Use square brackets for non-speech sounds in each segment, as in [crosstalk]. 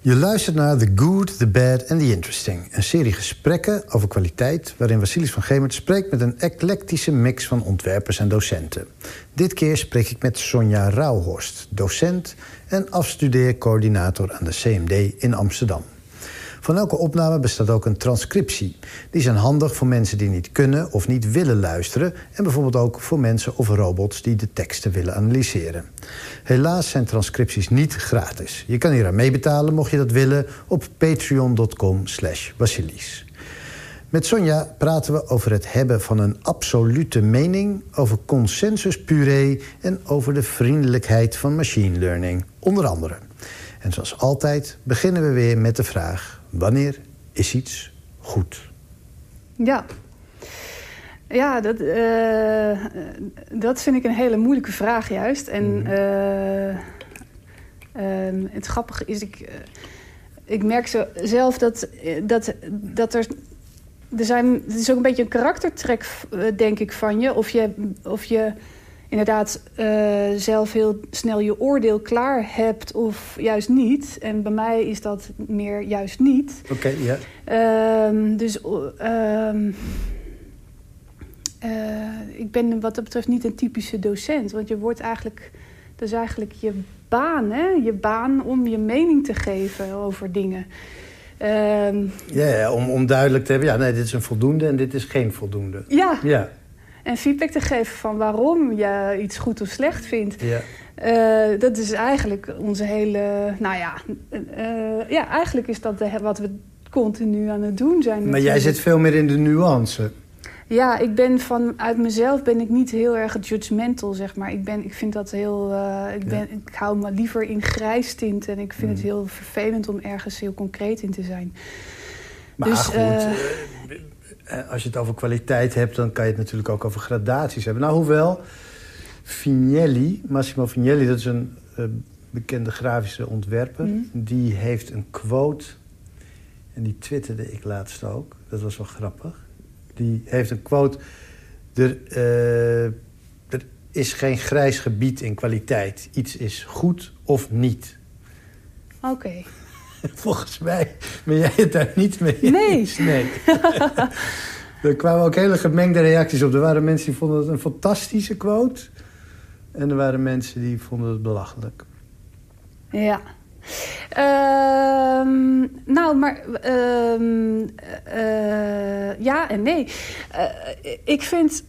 Je luistert naar The Good, The Bad and The Interesting. Een serie gesprekken over kwaliteit... waarin Vasilis van Gemert spreekt met een eclectische mix van ontwerpers en docenten. Dit keer spreek ik met Sonja Rauhorst, docent... en afstudeercoördinator aan de CMD in Amsterdam. Van elke opname bestaat ook een transcriptie. Die zijn handig voor mensen die niet kunnen of niet willen luisteren... en bijvoorbeeld ook voor mensen of robots die de teksten willen analyseren. Helaas zijn transcripties niet gratis. Je kan hier aan meebetalen, mocht je dat willen, op patreon.com slash Met Sonja praten we over het hebben van een absolute mening... over consensuspuree en over de vriendelijkheid van machine learning, onder andere. En zoals altijd beginnen we weer met de vraag... Wanneer is iets goed? Ja. Ja, dat, uh, dat vind ik een hele moeilijke vraag juist. En uh, uh, het grappige is, ik, ik merk zo zelf dat, dat, dat er... Er, zijn, het is ook een beetje een karaktertrek, denk ik, van je. Of je, of je inderdaad uh, zelf heel snel je oordeel klaar hebt of juist niet. En bij mij is dat meer juist niet. Oké, ja. Ehm, dus uh, ik ben wat dat betreft niet een typische docent. Want je wordt eigenlijk... Dat is eigenlijk je baan, hè? Je baan om je mening te geven over dingen. Ehm, ja, om, om duidelijk te hebben, ja, nee, dit is een voldoende en dit is geen voldoende. Ja, ja en feedback te geven van waarom je iets goed of slecht vindt. Ja. Uh, dat is eigenlijk onze hele... Nou ja, uh, ja eigenlijk is dat de, wat we continu aan het doen zijn. Maar jij zit veel meer in de nuance. Ja, ik ben vanuit mezelf ben ik niet heel erg judgmental, zeg maar. Ik, ben, ik vind dat heel... Uh, ik, ben, ik hou me liever in grijs tint. En ik vind het mm. heel vervelend om ergens heel concreet in te zijn. Maar dus, goed, eh, als je het over kwaliteit hebt... dan kan je het natuurlijk ook over gradaties hebben. Nou, hoewel Vignelli, Massimo Vignelli... dat is een uh, bekende grafische ontwerper... Mhm. die heeft een quote... en die twitterde ik laatst ook. Dat was wel grappig. Die heeft een quote... Er, uh, er is geen grijs gebied in kwaliteit. Iets is goed of niet. Oké. [laughs] Volgens mij ben jij het daar niet mee eens. Nee. nee. [laughs] er kwamen ook hele gemengde reacties op. Er waren mensen die vonden het een fantastische quote. En er waren mensen die vonden het belachelijk. Ja. Uh, nou, maar uh, uh, ja en nee. Eh, ik vind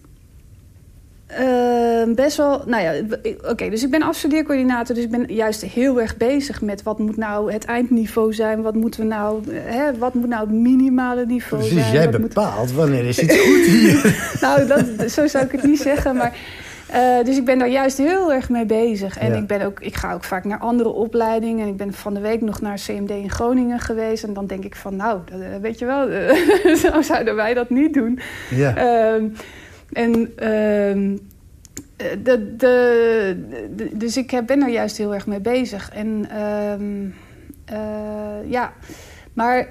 uh, best wel, nou ja, oké, dus ik ben afstudeercoördinator, dus ik ben juist heel erg bezig met wat moet nou het eindniveau zijn, wat moeten we nou, hè, wat moet nou het minimale niveau Precies, zijn. jij bepaalt wanneer is iets goed hier. [laughs] nou, dat, zo zou ik het niet zeggen, maar uh, dus ik ben daar juist heel erg mee bezig. En ik, ben ook, ik ga ook vaak naar andere opleidingen. En ik ben van de week nog naar CMD in Groningen geweest. En dan denk ik van, nou, weet je wel, [laughs] zo zouden wij dat niet doen. Ja. Uh, en uh, de, de, dus ik ben er juist heel erg mee bezig. En uh, uh, ja, maar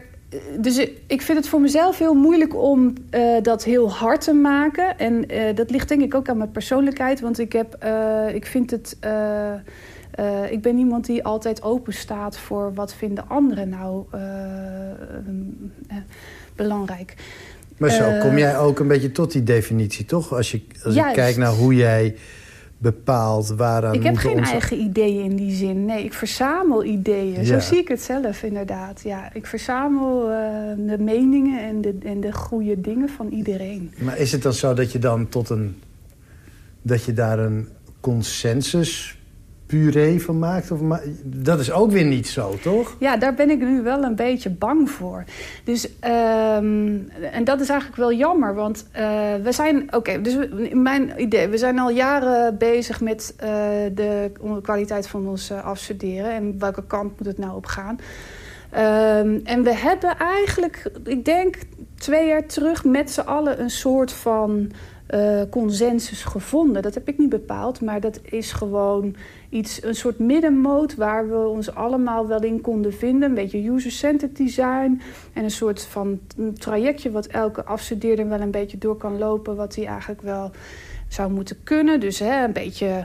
dus ik vind het voor mezelf heel moeilijk om dat heel hard te maken. En dat ligt denk ik ook aan mijn persoonlijkheid. Want ik, heb, ik vind het. ik ben iemand die altijd open staat voor wat vinden anderen nou belangrijk. Maar zo kom eh, jij ook een beetje tot die definitie, toch? Als je, als ik kijk naar hoe jij bepaalt waaraan Ik heb geen eigen ideeën in die zin. Nee, ik verzamel ideeën. Zo zie ik het zelf inderdaad. Ja, ik verzamel uh, de meningen en de, en de goede dingen van iedereen. Maar is het dan zo dat je dan tot een... dat je daar een consensus puree van maakt? Of dat is ook weer niet zo, toch? Ja, daar ben ik nu wel een beetje bang voor. Dus, um, en dat is eigenlijk wel jammer, want uh, we zijn... Oké, dus mijn idee, we zijn al jaren bezig met uh, de kwaliteit van ons uh, afstuderen... en welke kant moet het nou op gaan... Um, en we hebben eigenlijk, ik denk twee jaar terug... met z'n allen een soort van consensus gevonden. Dat heb ik niet bepaald, maar dat is gewoon iets, een soort middenmoot waar we ons allemaal wel in konden vinden. Een beetje user-centered design en een soort van trajectje wat elke afstudeerder wel een beetje door kan lopen, wat hij eigenlijk wel zou moeten kunnen. Dus hè, een beetje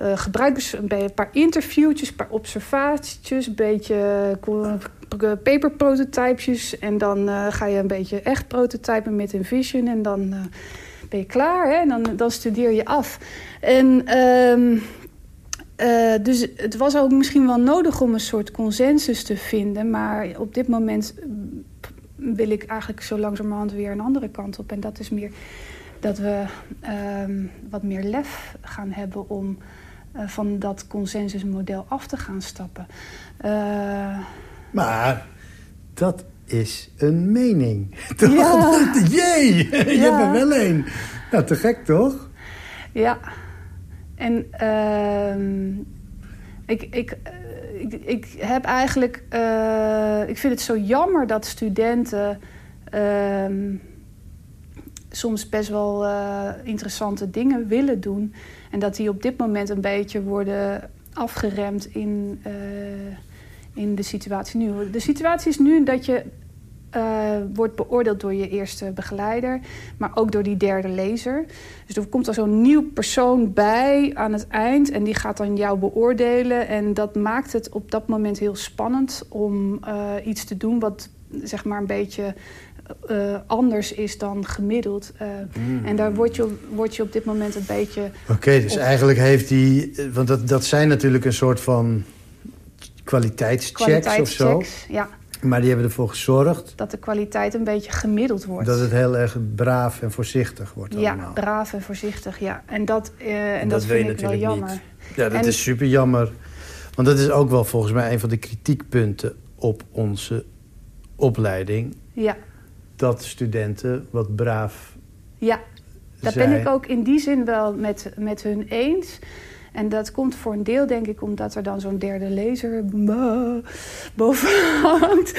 uh, gebruikers, een, een paar interviewtjes, een paar observaties, een beetje uh, paperprototypes. En dan uh, ga je een beetje echt prototypen met InVision. En dan ben je klaar. Hè? En dan, dan studeer je af. En um, uh, dus het was ook misschien wel nodig om een soort consensus te vinden. Maar op dit moment wil ik eigenlijk zo langzamerhand weer een andere kant op. En dat is meer dat we um, wat meer lef gaan hebben om uh, van dat consensusmodel af te gaan stappen. Uh, maar dat is een mening. [laughs] Toch? Ja. [laughs] Jee, je ja. hebt er wel een. Nou, te gek toch? Ja. En uh, ik, ik, ik, ik heb eigenlijk... Uh, ik vind het zo jammer dat studenten... Uh, soms best wel uh, interessante dingen willen doen. En dat die op dit moment een beetje worden afgeremd in, uh, in de situatie nu. De situatie is nu dat je uh, wordt beoordeeld door je eerste begeleider, maar ook door die derde lezer. Dus er komt er zo'n nieuw persoon bij aan het eind en die gaat dan jou beoordelen. En dat maakt het op dat moment heel spannend om uh, iets te doen wat zeg maar een beetje uh, anders is dan gemiddeld. Mm. En daar word je, word je op dit moment een beetje... Oké, okay, dus op... eigenlijk heeft die... Want dat, dat zijn natuurlijk een soort van kwaliteitschecks, kwaliteitschecks of zo. ja. Maar die hebben ervoor gezorgd... Dat de kwaliteit een beetje gemiddeld wordt. Dat het heel erg braaf en voorzichtig wordt Ja, allemaal. braaf en voorzichtig, ja. En dat, uh, en dat, dat vind ik wel jammer. Niet. Ja, dat en... is super jammer. Want dat is ook wel volgens mij een van de kritiekpunten op onze opleiding. Ja. Dat studenten wat braaf Ja, zijn. ben ik ook in die zin wel met, met hun eens... En dat komt voor een deel, denk ik, omdat er dan zo'n derde lezer boven hangt.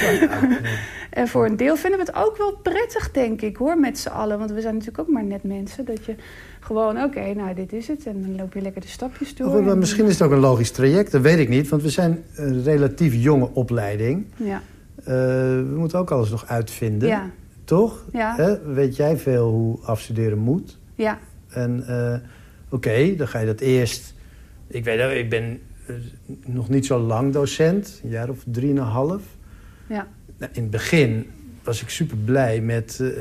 [laughs] en voor een deel vinden we het ook wel prettig, denk ik, hoor, met z'n allen. Want we zijn natuurlijk ook maar net mensen. Dat je gewoon, oké, okay, nou, dit is het. En dan loop je lekker de stapjes door. Of, misschien is het ook een logisch traject, dat weet ik niet. Want we zijn een relatief jonge opleiding. Ja. Uh, we moeten ook alles nog uitvinden. Ja. Toch? Ja. Hè? Weet jij veel hoe afstuderen moet? Ja. En uh, oké, okay, dan ga je dat eerst ik weet dat ik ben uh, nog niet zo lang docent, een jaar of drieënhalf. Ja. Nou, in het begin was ik super blij met uh,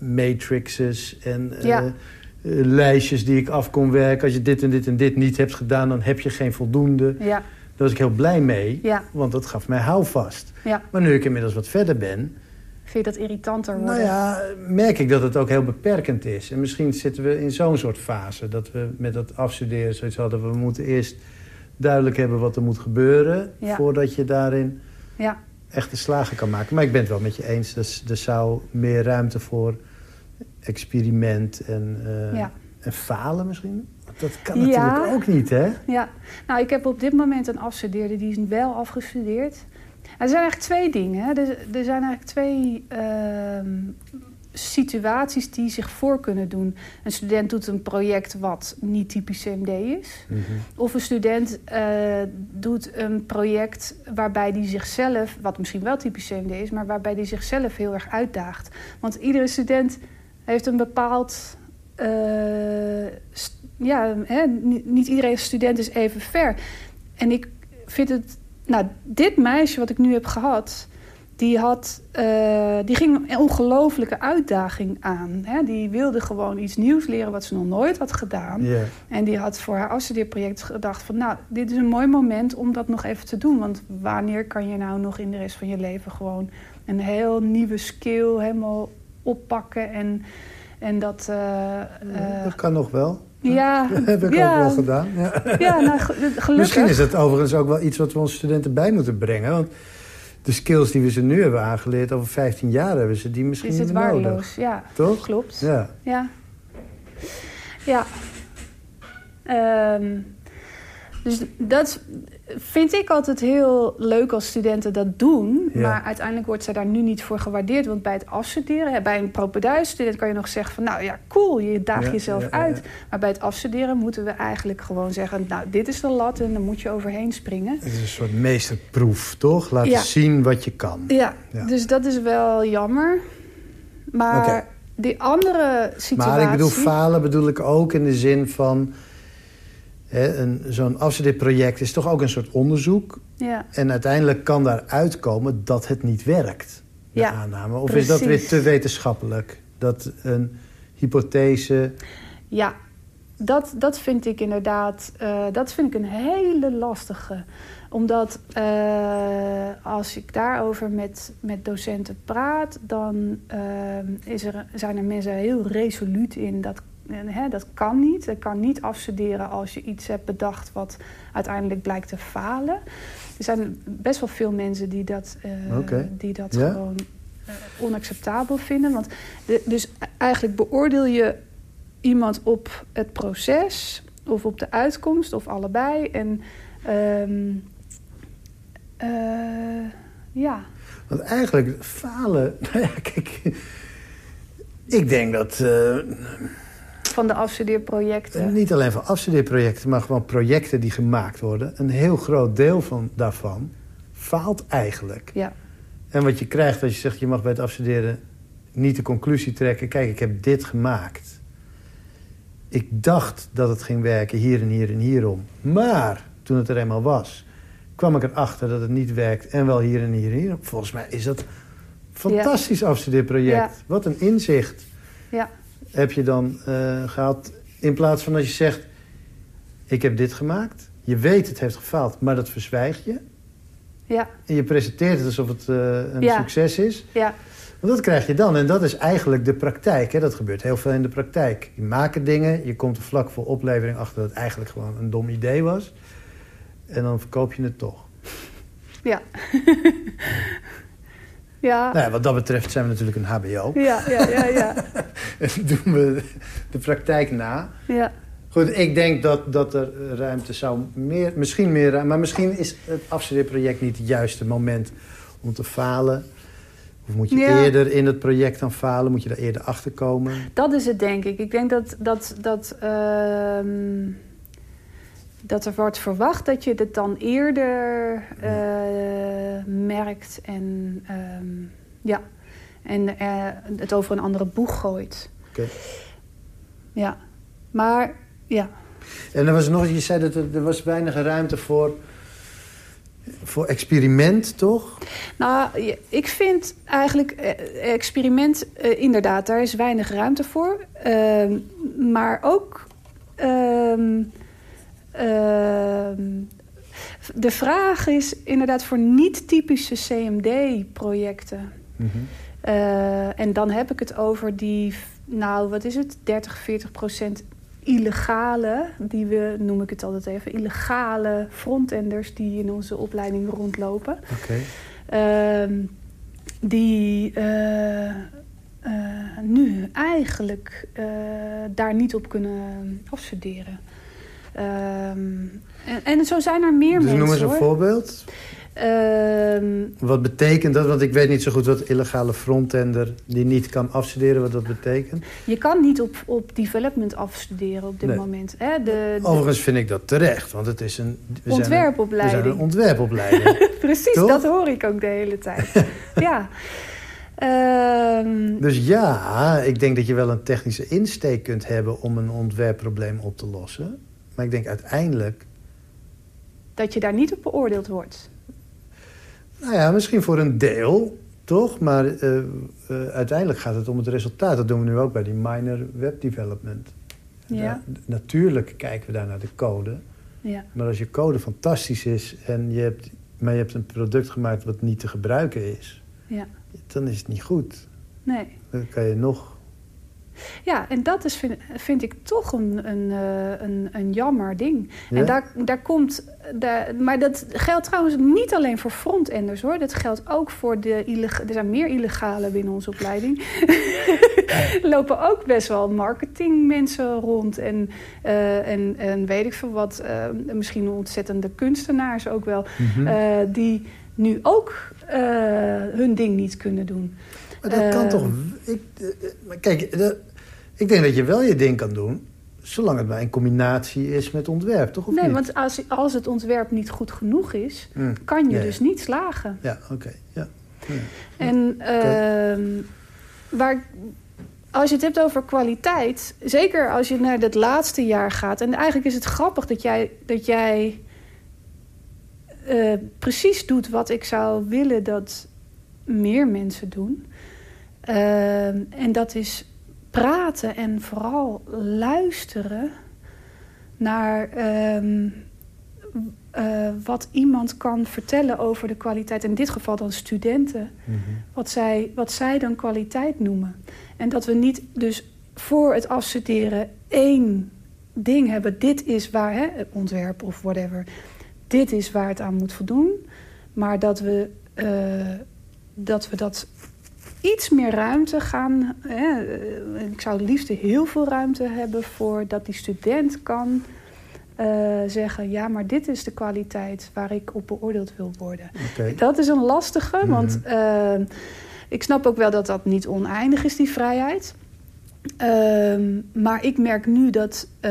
matrices en uh, ja. lijstjes die ik af kon werken. Als je dit en dit en dit niet hebt gedaan, dan heb je geen voldoende. Ja. Daar was ik heel blij mee, ja. want dat gaf mij houvast. Ja. Maar nu ik inmiddels wat verder ben... Vind je dat irritanter worden? Nou ja, merk ik dat het ook heel beperkend is. En misschien zitten we in zo'n soort fase... dat we met dat afstuderen zoiets hadden... we moeten eerst duidelijk hebben wat er moet gebeuren... Ja. voordat je daarin ja. echte slagen kan maken. Maar ik ben het wel met je eens. Dus er zou meer ruimte voor experiment en, uh, ja. en falen misschien... Dat kan natuurlijk ook niet, hè? Ja. Nou, ik heb op dit moment een afstudeerde... die is wel afgestudeerd... Er zijn eigenlijk twee dingen. Hè. Er, er, zijn eigenlijk twee uh, situaties die zich voor kunnen doen. Een student doet een project wat niet typisch CMD is. Mm -hmm. Of een student uh, doet een project waarbij die zichzelf, wat misschien wel typisch CMD is, maar waarbij die zichzelf heel erg uitdaagt. Want iedere student heeft een bepaald. Uh, ja, hè, niet iedereen student is even ver. En ik vind het nou, dit meisje wat ik nu heb gehad, die, had, uh, die ging een ongelofelijke uitdaging aan. Hè? Die wilde gewoon iets nieuws leren wat ze nog nooit had gedaan. Yeah. En die had voor haar afstudeerproject gedacht van... nou, dit is een mooi moment om dat nog even te doen. Want wanneer kan je nou nog in de rest van je leven... gewoon een heel nieuwe skill helemaal oppakken en, en dat... Uh, uh, dat kan nog wel. Ja, dat [laughs] heb ik ja, ook wel gedaan. Ja. ja nou, [laughs] gelukkig. Misschien is het overigens ook wel iets wat we onze studenten bij moeten brengen. Want de skills die we ze nu hebben aangeleerd, over 15 jaar hebben ze die misschien is het niet waardeloos. nodig. Ja, Toch? klopt. Ja. Ja. ja. Um, dus dat vind ik altijd heel leuk als studenten dat doen. Ja. Maar uiteindelijk wordt zij daar nu niet voor gewaardeerd. Want bij het afstuderen, bij een propeduis-student kan je nog zeggen van... nou ja, cool, je daagt Ja, jezelf ja, uit. Maar bij het afstuderen moeten we eigenlijk gewoon zeggen... nou, dit is de lat en dan moet je overheen springen. Het is een soort meesterproef, toch? Laten Ja. zien wat je kan. Ja, Ja. dus dat is wel jammer. Maar Oké. die andere situatie... Maar ik bedoel, falen bedoel ik ook in de zin van... Zo'n afstudeerproject is toch ook een soort onderzoek. Ja. En uiteindelijk kan daar uitkomen dat het niet werkt. De Ja, aanname. Of precies. is dat weer te wetenschappelijk? Dat een hypothese... Ja, dat, dat vind ik inderdaad eh, dat vind ik een hele lastige. Omdat eh, als ik daarover met, met docenten praat, dan eh, is er, zijn er mensen heel resoluut in. Dat, hè, dat kan niet. Je kan niet afstuderen als je iets hebt bedacht wat uiteindelijk blijkt te falen. Er zijn best wel veel mensen die dat, eh, die dat Ja. gewoon eh, onacceptabel vinden. Want de- dus eigenlijk beoordeel je iemand op het proces of op de uitkomst of allebei. En eh, ja, Want eigenlijk falen... Nou [laughs] ja, kijk... Ik denk dat... van de afstudeerprojecten. Niet alleen van afstudeerprojecten, maar gewoon projecten die gemaakt worden. Een heel groot deel van, daarvan faalt eigenlijk. Ja, En wat je krijgt als je zegt, je mag bij het afstuderen niet de conclusie trekken. Kijk, ik heb dit gemaakt. Ik dacht dat het ging werken hier en hier en hierom. Maar toen het er eenmaal was, kwam ik erachter dat het niet werkt. En wel hier en hier en hierom. Volgens mij is dat een fantastisch afstudeerproject. Ja. Wat een inzicht ja, heb je dan eh, gehad. In plaats van dat je zegt, ik heb dit gemaakt. Je weet het heeft gefaald, maar dat verzwijg je. ja, En je presenteert het alsof het eh, een Ja. succes is. ja, Want dat krijg je dan. En dat is eigenlijk de praktijk. Hè? Dat gebeurt heel veel in de praktijk. Je maakt dingen, je komt er vlak voor oplevering achter dat het eigenlijk gewoon een dom idee was. En dan verkoop je het toch. ja. [laughs] ja, Nou ja, wat dat betreft zijn we natuurlijk een HBO. ja, ja, ja, ja, [laughs] En doen we de praktijk na. ja. Goed, ik denk dat, dat er ruimte zou meer, misschien meer ruimte, maar misschien is het afstudeerproject niet het juiste moment om te falen. Of moet je Ja. eerder in het project dan falen? Moet je daar eerder achter komen? Dat is het, denk ik. Ik denk dat, dat, dat, ehm, dat er wordt verwacht dat je het dan eerder eh, merkt en, ehm, ja. en eh, het over een andere boeg gooit. Oké. Ja, maar ja. En er was nog, je zei dat er, er was weinig ruimte voor, voor experiment, toch? Nou, ik vind eigenlijk eh, experiment, inderdaad, daar is weinig ruimte voor. Ehm, maar ook ehm, de vraag is inderdaad voor niet-typische CMD-projecten. Eh, en dan heb ik het over die, nou wat is het, 30, 40 procent illegale, die we, noem ik het altijd even, illegale frontenders die in onze opleiding rondlopen. Oké. Ehm, die eh, eh, nu eigenlijk daar niet op kunnen afstuderen. Ehm, en, en zo zijn er meer Dus mensen noem eens een hoor. voorbeeld. Ehm, Wat betekent dat? Want ik weet niet zo goed wat illegale frontender die niet kan afstuderen, wat dat betekent. je kan niet op, op development afstuderen op dit Nee. moment. Hè? De, Overigens vind ik dat terecht, want het is een... we zijn een- ontwerpopleiding. We zijn een ontwerpopleiding. [laughs] Precies, Toch? dat hoor ik ook de hele tijd. [laughs] ja. Ehm, dus ja, ik denk dat je wel een technische insteek kunt hebben om een ontwerpprobleem op te lossen. Maar ik denk uiteindelijk, dat je daar niet op beoordeeld wordt. nou ja, misschien voor een deel, toch? Maar eh, eh, uiteindelijk gaat het om het resultaat. Dat doen we nu ook bij die minor web development. Ja. Natuurlijk kijken we daar naar de code. Ja. Maar als je code fantastisch is, en je hebt, maar je hebt een product gemaakt wat niet te gebruiken is, Ja. dan is het niet goed. Nee. Dan kan je nog. Ja, en dat is, vind, vind ik toch een, een, eh, een, een jammer ding. Ja? En daar, daar komt. Daar, maar dat geldt trouwens niet alleen voor frontenders hoor. Dat geldt ook voor de illegale. Er zijn meer illegale binnen onze opleiding. [laughs] lopen ook best wel marketingmensen rond. En, eh, en, en weet ik veel wat. eh, misschien ontzettende kunstenaars ook wel. Mhm. die nu ook hun ding niet kunnen doen. maar dat kan toch. Ik, maar kijk, ik denk dat je wel je ding kan doen, zolang het maar in combinatie is met ontwerp, toch? Of nee, niet? want als, als het ontwerp niet goed genoeg is, Hm. kan je Ja, ja. dus niet slagen. Ja, oké. Ja. Ja. En ehm, waar, als je het hebt over kwaliteit, zeker als je naar het laatste jaar gaat. En eigenlijk is het grappig dat jij, dat jij uh, precies doet wat ik zou willen dat meer mensen doen. Uh, en dat is praten en vooral luisteren naar um, uh, wat iemand kan vertellen over de kwaliteit. In dit geval dan studenten. Mm -hmm. wat, zij, wat zij dan kwaliteit noemen. En dat we niet dus voor het afstuderen één ding hebben. Dit is waar, hè, het ontwerp of whatever. Dit is waar het aan moet voldoen. Maar dat we, uh, dat, we dat iets meer ruimte gaan. Hè, ik zou het liefst heel veel ruimte hebben voor dat die student kan uh, zeggen: ja, maar dit is de kwaliteit waar ik op beoordeeld wil worden. Okay. Dat is een lastige, mm -hmm. want uh, ik snap ook wel dat dat niet oneindig is, die vrijheid. Uh, maar ik merk nu dat, uh,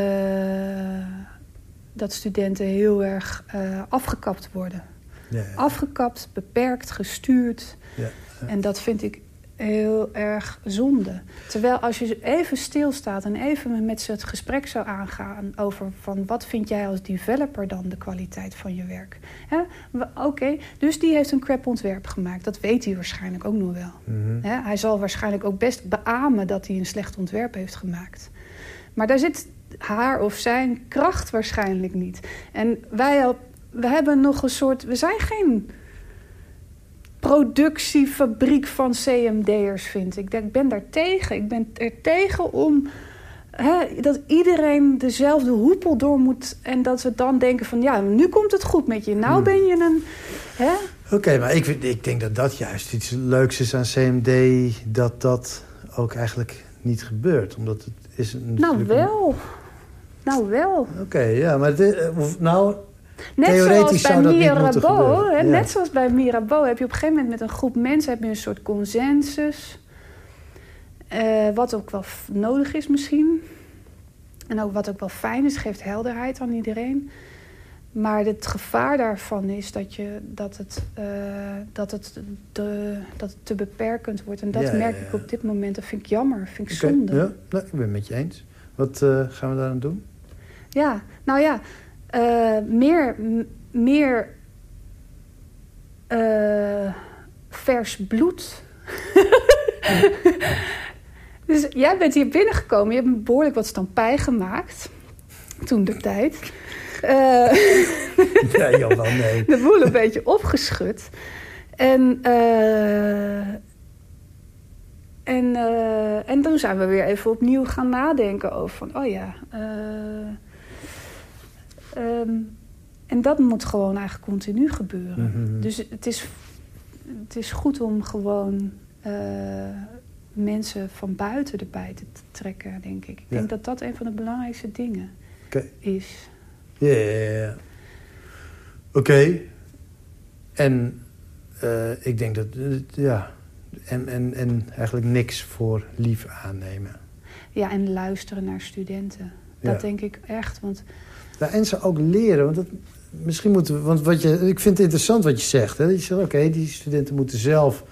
dat studenten heel erg afgekapt worden. Ja, ja. Afgekapt, beperkt, gestuurd. Ja, en dat vind ik heel erg zonde. Terwijl als je even stilstaat en even met ze het gesprek zou aangaan over van wat vind jij als developer dan de kwaliteit van je werk. Oké, okay, dus die heeft een crap ontwerp gemaakt. Dat weet hij waarschijnlijk ook nog wel. Mm -hmm. hij zal waarschijnlijk ook best beamen dat hij een slecht ontwerp heeft gemaakt. Maar daar zit haar of zijn kracht waarschijnlijk niet. En wij we hebben nog een soort. We zijn geen productiefabriek van CMD'ers vind ik. Ik ben daar tegen. Ik ben er tegen om hè, dat iedereen dezelfde hoepel door moet... en dat ze dan denken van ja, nu komt het goed met je. Nou hmm. ben je een... Oké, okay, maar ik, ik denk dat dat juist iets leuks is aan CMD... dat dat ook eigenlijk niet gebeurt. Omdat het is een, nou wel. Nou wel. Oké, okay, ja, maar dit, nou, Net Theoretisch zoals bij Mirabeau, hè, ja. net zoals bij Mirabeau heb je op een gegeven moment met een groep mensen heb je een soort consensus. Uh, wat ook wel nodig is misschien. En ook wat ook wel fijn is, geeft helderheid aan iedereen. Maar het gevaar daarvan is dat, je, dat, het, uh, dat, het de, dat het te beperkend wordt. En dat ja, merk ik op dit moment. Dat vind ik jammer, vind ik okay. zonde. Ja, nou, ik ben het met je eens. Wat uh, gaan we daar aan doen? Ja, nou ja, uh, meer, meer uh, vers bloed. [laughs] dus jij bent hier binnengekomen. Je hebt behoorlijk wat stampij gemaakt. Toen de tijd. Uh, nee, joh, wel nee. De boel een beetje opgeschud. En, en, en toen zijn we weer even opnieuw gaan nadenken over van... oh ja... Um, en dat moet gewoon eigenlijk continu gebeuren. Mm -hmm. Dus het is, het is goed om gewoon uh, mensen van buiten erbij te trekken, denk ik. Ik ja. denk dat dat een van de belangrijkste dingen okay. is. Ja, ja, ja. Oké. Okay. En uh, ik denk dat, ja, en, en, en eigenlijk niks voor lief aannemen. Ja, en luisteren naar studenten. Dat ja. denk ik echt, want ja, en ze ook leren. Want dat, misschien moeten we. Want wat je, ik vind het interessant wat je zegt. Hè? Je zegt, oké, die studenten moeten zelf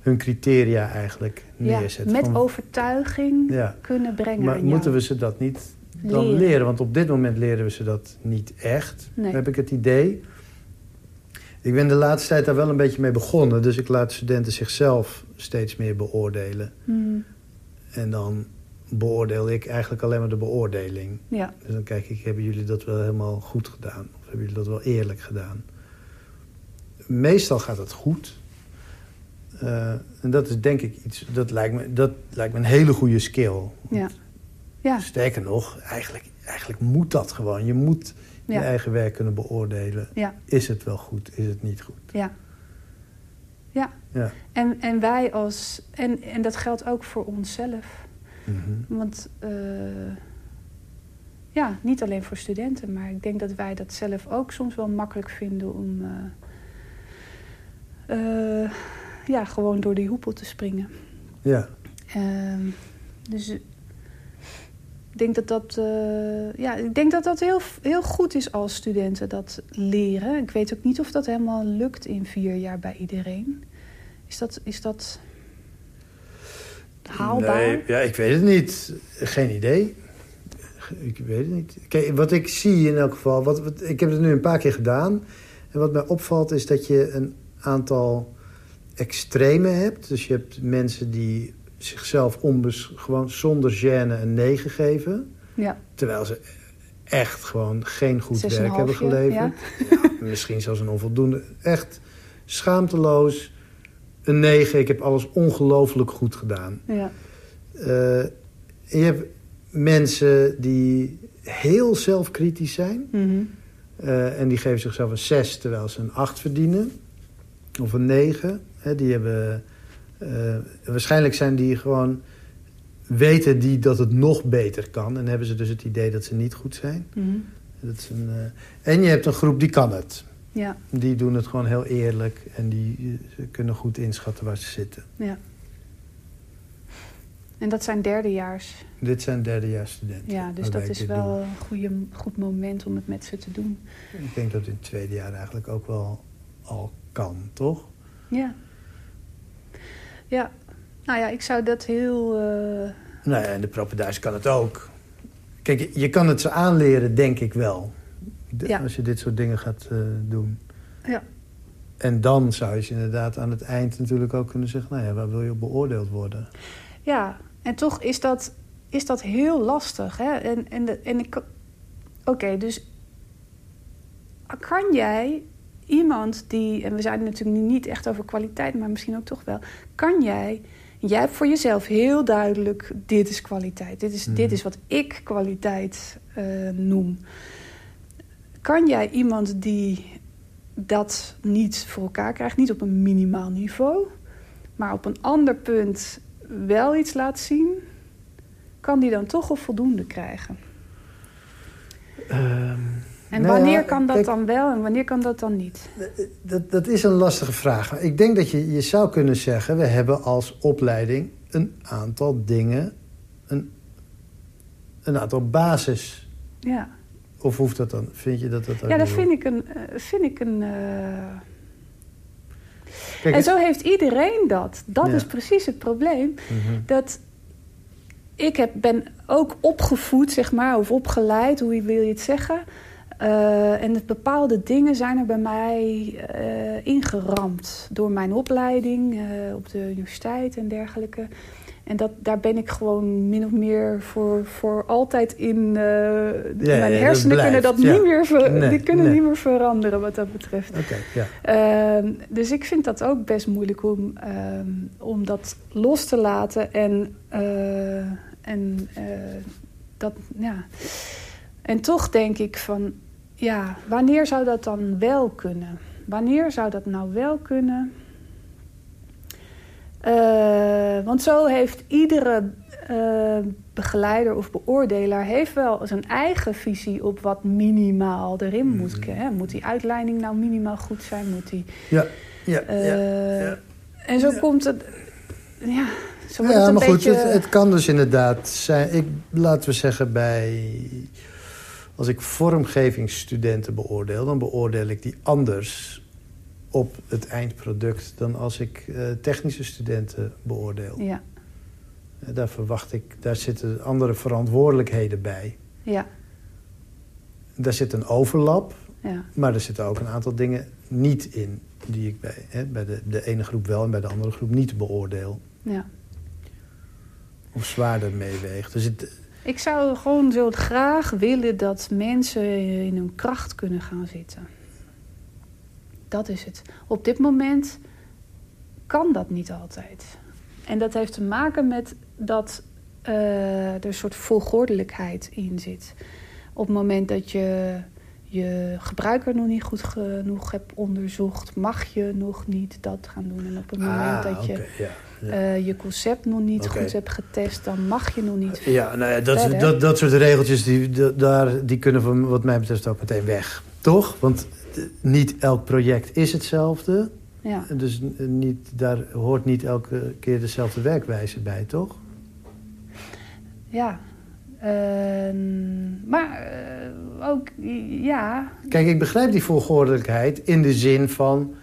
hun criteria eigenlijk neerzetten. Ja, met overtuiging ja. kunnen brengen. Maar moeten we ze dat niet dan leren. leren? Want op dit moment leren we ze dat niet echt. Nee. heb ik het idee. Ik ben de laatste tijd daar wel een beetje mee begonnen. Dus ik laat studenten zichzelf steeds meer beoordelen. Hmm. En dan beoordeel ik eigenlijk alleen maar de beoordeling. Ja. Dus dan kijk ik, hebben jullie dat wel helemaal goed gedaan? Of hebben jullie dat wel eerlijk gedaan? Meestal gaat het goed. Uh, en dat is denk ik iets, dat lijkt me, dat lijkt me een hele goede skill. Ja. ja. Sterker nog, eigenlijk, eigenlijk moet dat gewoon. Je moet je eigen werk kunnen beoordelen. Ja. Is het wel goed, is het niet goed? Ja. Ja. ja. En, en wij als, en, en dat geldt ook voor onszelf. Mm Want uh, ja, niet alleen voor studenten, maar ik denk dat wij dat zelf ook soms wel makkelijk vinden om uh, uh, ja, gewoon door die hoepel te springen. Ja. Ehm, dus ik denk dat dat, ja, ik denk dat dat heel, heel goed is als studenten dat leren. Ik weet ook niet of dat helemaal lukt in vier jaar bij iedereen. Is dat, is dat haalbaar? Nee, ja, ik weet het niet. Geen idee. Ik weet het niet. Kijk, wat ik zie in elk geval... Wat, wat, ik heb het nu een paar keer gedaan. En wat mij opvalt is dat je een aantal extremen hebt. Dus je hebt mensen die zichzelf onbes, gewoon zonder gêne een 9 geven. Ja. Terwijl ze echt gewoon geen goed werk hebben geleverd. Ja, misschien zelfs een onvoldoende. Echt schaamteloos. Een 9. Ik heb alles ongelooflijk goed gedaan. Ja. Uh, je hebt mensen die heel zelfkritisch zijn. Mhm. Uh, en die geven zichzelf een 6 terwijl ze een 8 verdienen. Of een 9. He, die hebben, uh, waarschijnlijk zijn die gewoon... weten die dat het nog beter kan. En hebben ze dus het idee dat ze niet goed zijn. Mhm. Dat is een, en je hebt een groep die kan het. Ja. Die doen het gewoon heel eerlijk. En die ze kunnen goed inschatten waar ze zitten. Ja. En dat zijn derdejaars. Dit zijn derdejaarsstudenten. Ja, dus dat is wel een goede, goed moment om het met ze te doen. Ik denk dat het in het tweede jaar eigenlijk ook wel al kan, toch? Ja. Ja. Nou ja, ik zou dat heel... Uh... Nou ja, en de propeduis kan het ook. Kijk, je kan het ze aanleren, denk ik wel. Ja. Als je dit soort dingen gaat uh, doen. Ja. En dan zou je ze inderdaad aan het eind natuurlijk ook kunnen zeggen... nou ja, waar wil je op beoordeeld worden? Ja, en toch is dat, is dat heel lastig. Hè? En, en, de, en ik... Oké, dus... Kan jij iemand die... En we zijn natuurlijk nu niet echt over kwaliteit, maar misschien ook toch wel. Kan jij... Jij hebt voor jezelf heel duidelijk... dit is kwaliteit. Dit is, Mhm. dit is wat ik kwaliteit eh, noem. Kan jij iemand die dat niet voor elkaar krijgt... niet op een minimaal niveau... maar op een ander punt wel iets laat zien... kan die dan toch of voldoende krijgen? Ehm, En nou wanneer ja, kan dat kijk, dan wel en wanneer kan dat dan niet? Dat, dat is een lastige vraag. Ik denk dat je, je zou kunnen zeggen... we hebben als opleiding een aantal dingen... een, een aantal basis. Ja, Of hoeft dat dan? Vind je dat dat ook ja dat niet vind ik een... eh, vind ik een eh, Kijk, En zo heeft iedereen dat. Dat Ja. is precies het probleem. Mhm. Dat ik heb, ben ook opgevoed, zeg maar, of opgeleid, hoe wil je het zeggen. Eh, en bepaalde dingen zijn er bij mij eh, ingeramd door mijn opleiding eh, op de universiteit en dergelijke. En dat, daar ben ik gewoon min of meer voor, voor altijd in. eh, ja, mijn hersenen kunnen blijft, dat ja. niet meer, Nee, die kunnen nee. niet meer veranderen wat dat betreft. Oké, ja. Ehm, dus ik vind dat ook best moeilijk om, ehm, om dat los te laten. En, eh, en, eh, dat, ja. en toch denk ik van, ja, wanneer zou dat dan wel kunnen? Wanneer zou dat nou wel kunnen? Eh, want zo heeft iedere eh, begeleider of beoordelaar heeft wel zijn eigen visie op wat minimaal erin moet. Mhm. Hè? Moet die uitleiding nou minimaal goed zijn? Moet die, Ja, ja, eh, ja, ja. En zo Ja. komt het. Ja, zo wordt Ja, het een maar goed, beetje. het, het kan dus inderdaad zijn... Ik, laten we zeggen, bij... Als ik vormgevingsstudenten beoordeel... dan beoordeel ik die anders op het eindproduct... dan als ik eh, technische studenten beoordeel. Ja, Eh, Daar verwacht ik... Daar zitten andere verantwoordelijkheden bij. ja, Daar zit een overlap... ja, maar er zitten ook een aantal dingen niet in... die ik bij, hè, bij de, de ene groep wel en bij de andere groep niet beoordeel. ja. Of zwaarder meeweegt. Dus het, Ik zou gewoon zo graag willen dat mensen in hun kracht kunnen gaan zitten. Dat is het. Op dit moment kan dat niet altijd. En dat heeft te maken met dat eh, er een soort volgordelijkheid in zit. Op het moment dat je je gebruiker nog niet goed genoeg hebt onderzocht, mag je nog niet dat gaan doen. En op het moment ah, dat je ja, ja. eh, je concept nog niet goed hebt getest, dan mag je nog niet. Ja, nou ja, dat, verder. dat, dat soort regeltjes die, da- daar, die kunnen van wat mij betreft ook meteen weg. Toch? Want niet elk project is hetzelfde. Ja. Dus niet, daar hoort niet elke keer dezelfde werkwijze bij, toch? Ja. Ehm, maar eh, ook, ja. Kijk, ik begrijp die volgordelijkheid in de zin van...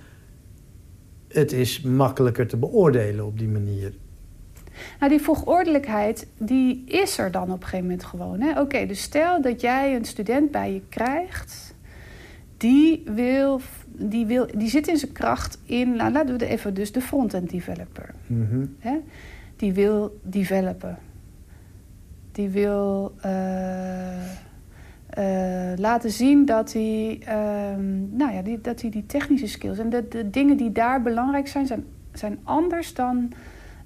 het is makkelijker te beoordelen op die manier. Nou, die volgordelijkheid, die is er dan op een gegeven moment gewoon. Oké, dus stel dat jij een student bij je krijgt... die, wil, die, wil, die zit in zijn kracht in... Nou, laten we even dus de front-end developer. Mhm. Hè? Die wil developen. Die wil... eh, eh, laten zien dat hij, ehm, nou ja, die, dat hij die technische skills en de, de dingen die daar belangrijk zijn, zijn, zijn anders dan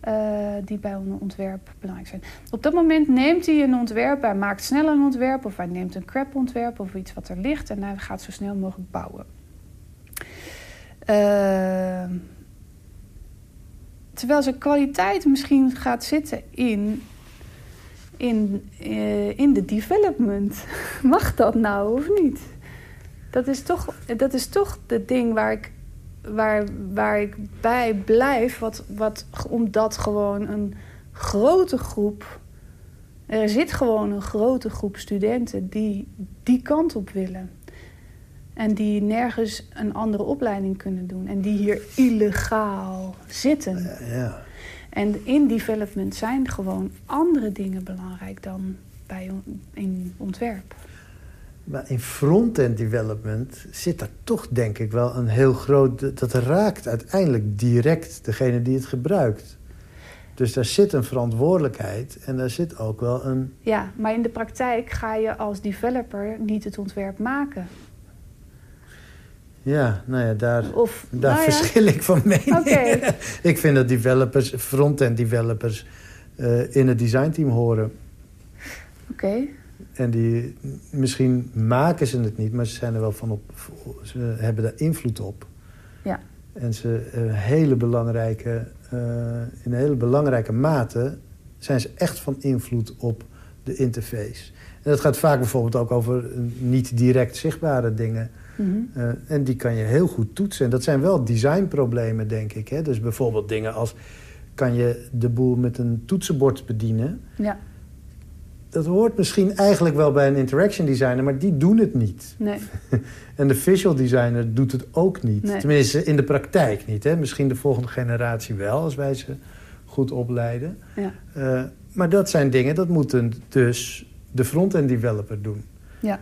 eh, die bij een ontwerp belangrijk zijn. Op dat moment neemt hij een ontwerp, hij maakt snel een ontwerp of hij neemt een crap ontwerp of iets wat er ligt en hij gaat zo snel mogelijk bouwen. Ehm, terwijl zijn kwaliteit misschien gaat zitten in in, eh, in de development. [laughs] Mag dat nou of niet? Dat is toch, dat is toch het ding waar ik, waar, waar ik bij blijf. Wat, wat, omdat gewoon een grote groep... Er zit gewoon een grote groep studenten die die kant op willen. En die nergens een andere opleiding kunnen doen. En die hier illegaal zitten. Ja. En in development zijn gewoon andere dingen belangrijk dan bij in ontwerp. Maar in front-end development zit daar toch denk ik wel een heel groot... Dat raakt uiteindelijk direct degene die het gebruikt. Dus daar zit een verantwoordelijkheid en daar zit ook wel een... Ja, maar in de praktijk ga je als developer niet het ontwerp maken. Ja, nou ja, daar, Of, daar nou ja, verschil ik van mening. Oké. [laughs] ik vind dat developers, front-end developers... eh, in het designteam horen. Oké, En die, misschien maken ze het niet, maar ze zijn er wel van op. Ze hebben daar invloed op. Ja. En ze een hele belangrijke, eh, in een hele belangrijke mate zijn ze echt van invloed op de interface. En dat gaat vaak bijvoorbeeld ook over eh, niet direct zichtbare dingen. Eh, en die kan je heel goed toetsen. En dat zijn wel designproblemen, denk ik. Hè? Dus bijvoorbeeld dingen als... kan je de boel met een toetsenbord bedienen? ja, Dat hoort misschien eigenlijk wel bij een interaction designer... maar die doen het niet. nee, [laughs] En de visual designer doet het ook niet. Nee. Tenminste, in de praktijk niet. Hè? Misschien de volgende generatie wel, als wij ze goed opleiden. ja, Eh, maar dat zijn dingen, dat moeten dus de front-end developer doen. ja,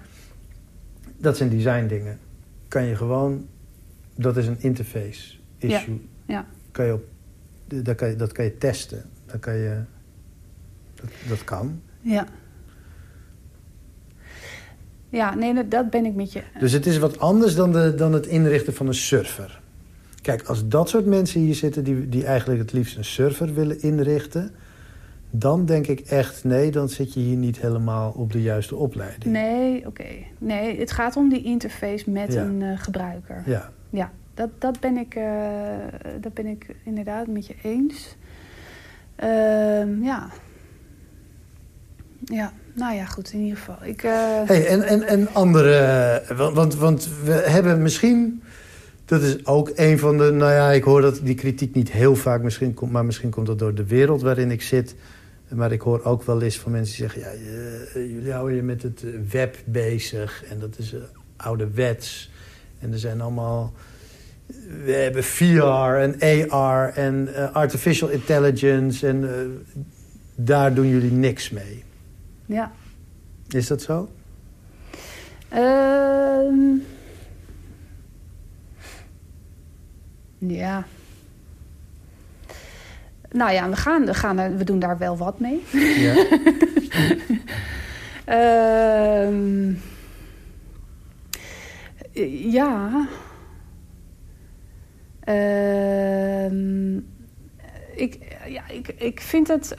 Dat zijn design dingen. Kan je gewoon... Dat is een interface issue. ja. Kan je op, dat, kan je, dat kan je testen. Dat, kan je, dat, dat kan. ja. Ja, nee, dat- ben ik met je. Dus het is wat anders dan, de, dan het inrichten van een server. Kijk, als dat soort mensen hier zitten die, die eigenlijk het liefst een server willen inrichten... dan denk ik echt, nee, dan zit je hier niet helemaal op de juiste opleiding. Nee, oké. Nee, het gaat om die interface met Ja. een eh, gebruiker. Ja, Ja, dat, dat, ben ik, eh, dat ben ik inderdaad met je eens. Ehm, ja. Ja, nou ja, goed, in ieder geval. Ik, eh, hey, en, en, en andere... eh, Want, want, we hebben misschien... Dat is ook een van de... Nou ja, ik hoor dat die kritiek niet heel vaak misschien komt... maar misschien komt dat door de wereld waarin ik zit. Maar ik hoor ook wel eens van mensen die zeggen... Ja, eh, jullie houden je met het web bezig. En dat is uh, ouderwets. En er zijn allemaal... We hebben VR en AR en artificial intelligence. En daar doen jullie niks mee. Ja. Is dat zo? Ehm, ja. Nou ja, we, gaan, we, gaan we doen daar wel wat mee. Ja. [laughs] Ehm, ja. Ehm, ik, ja, ik, ik vind het.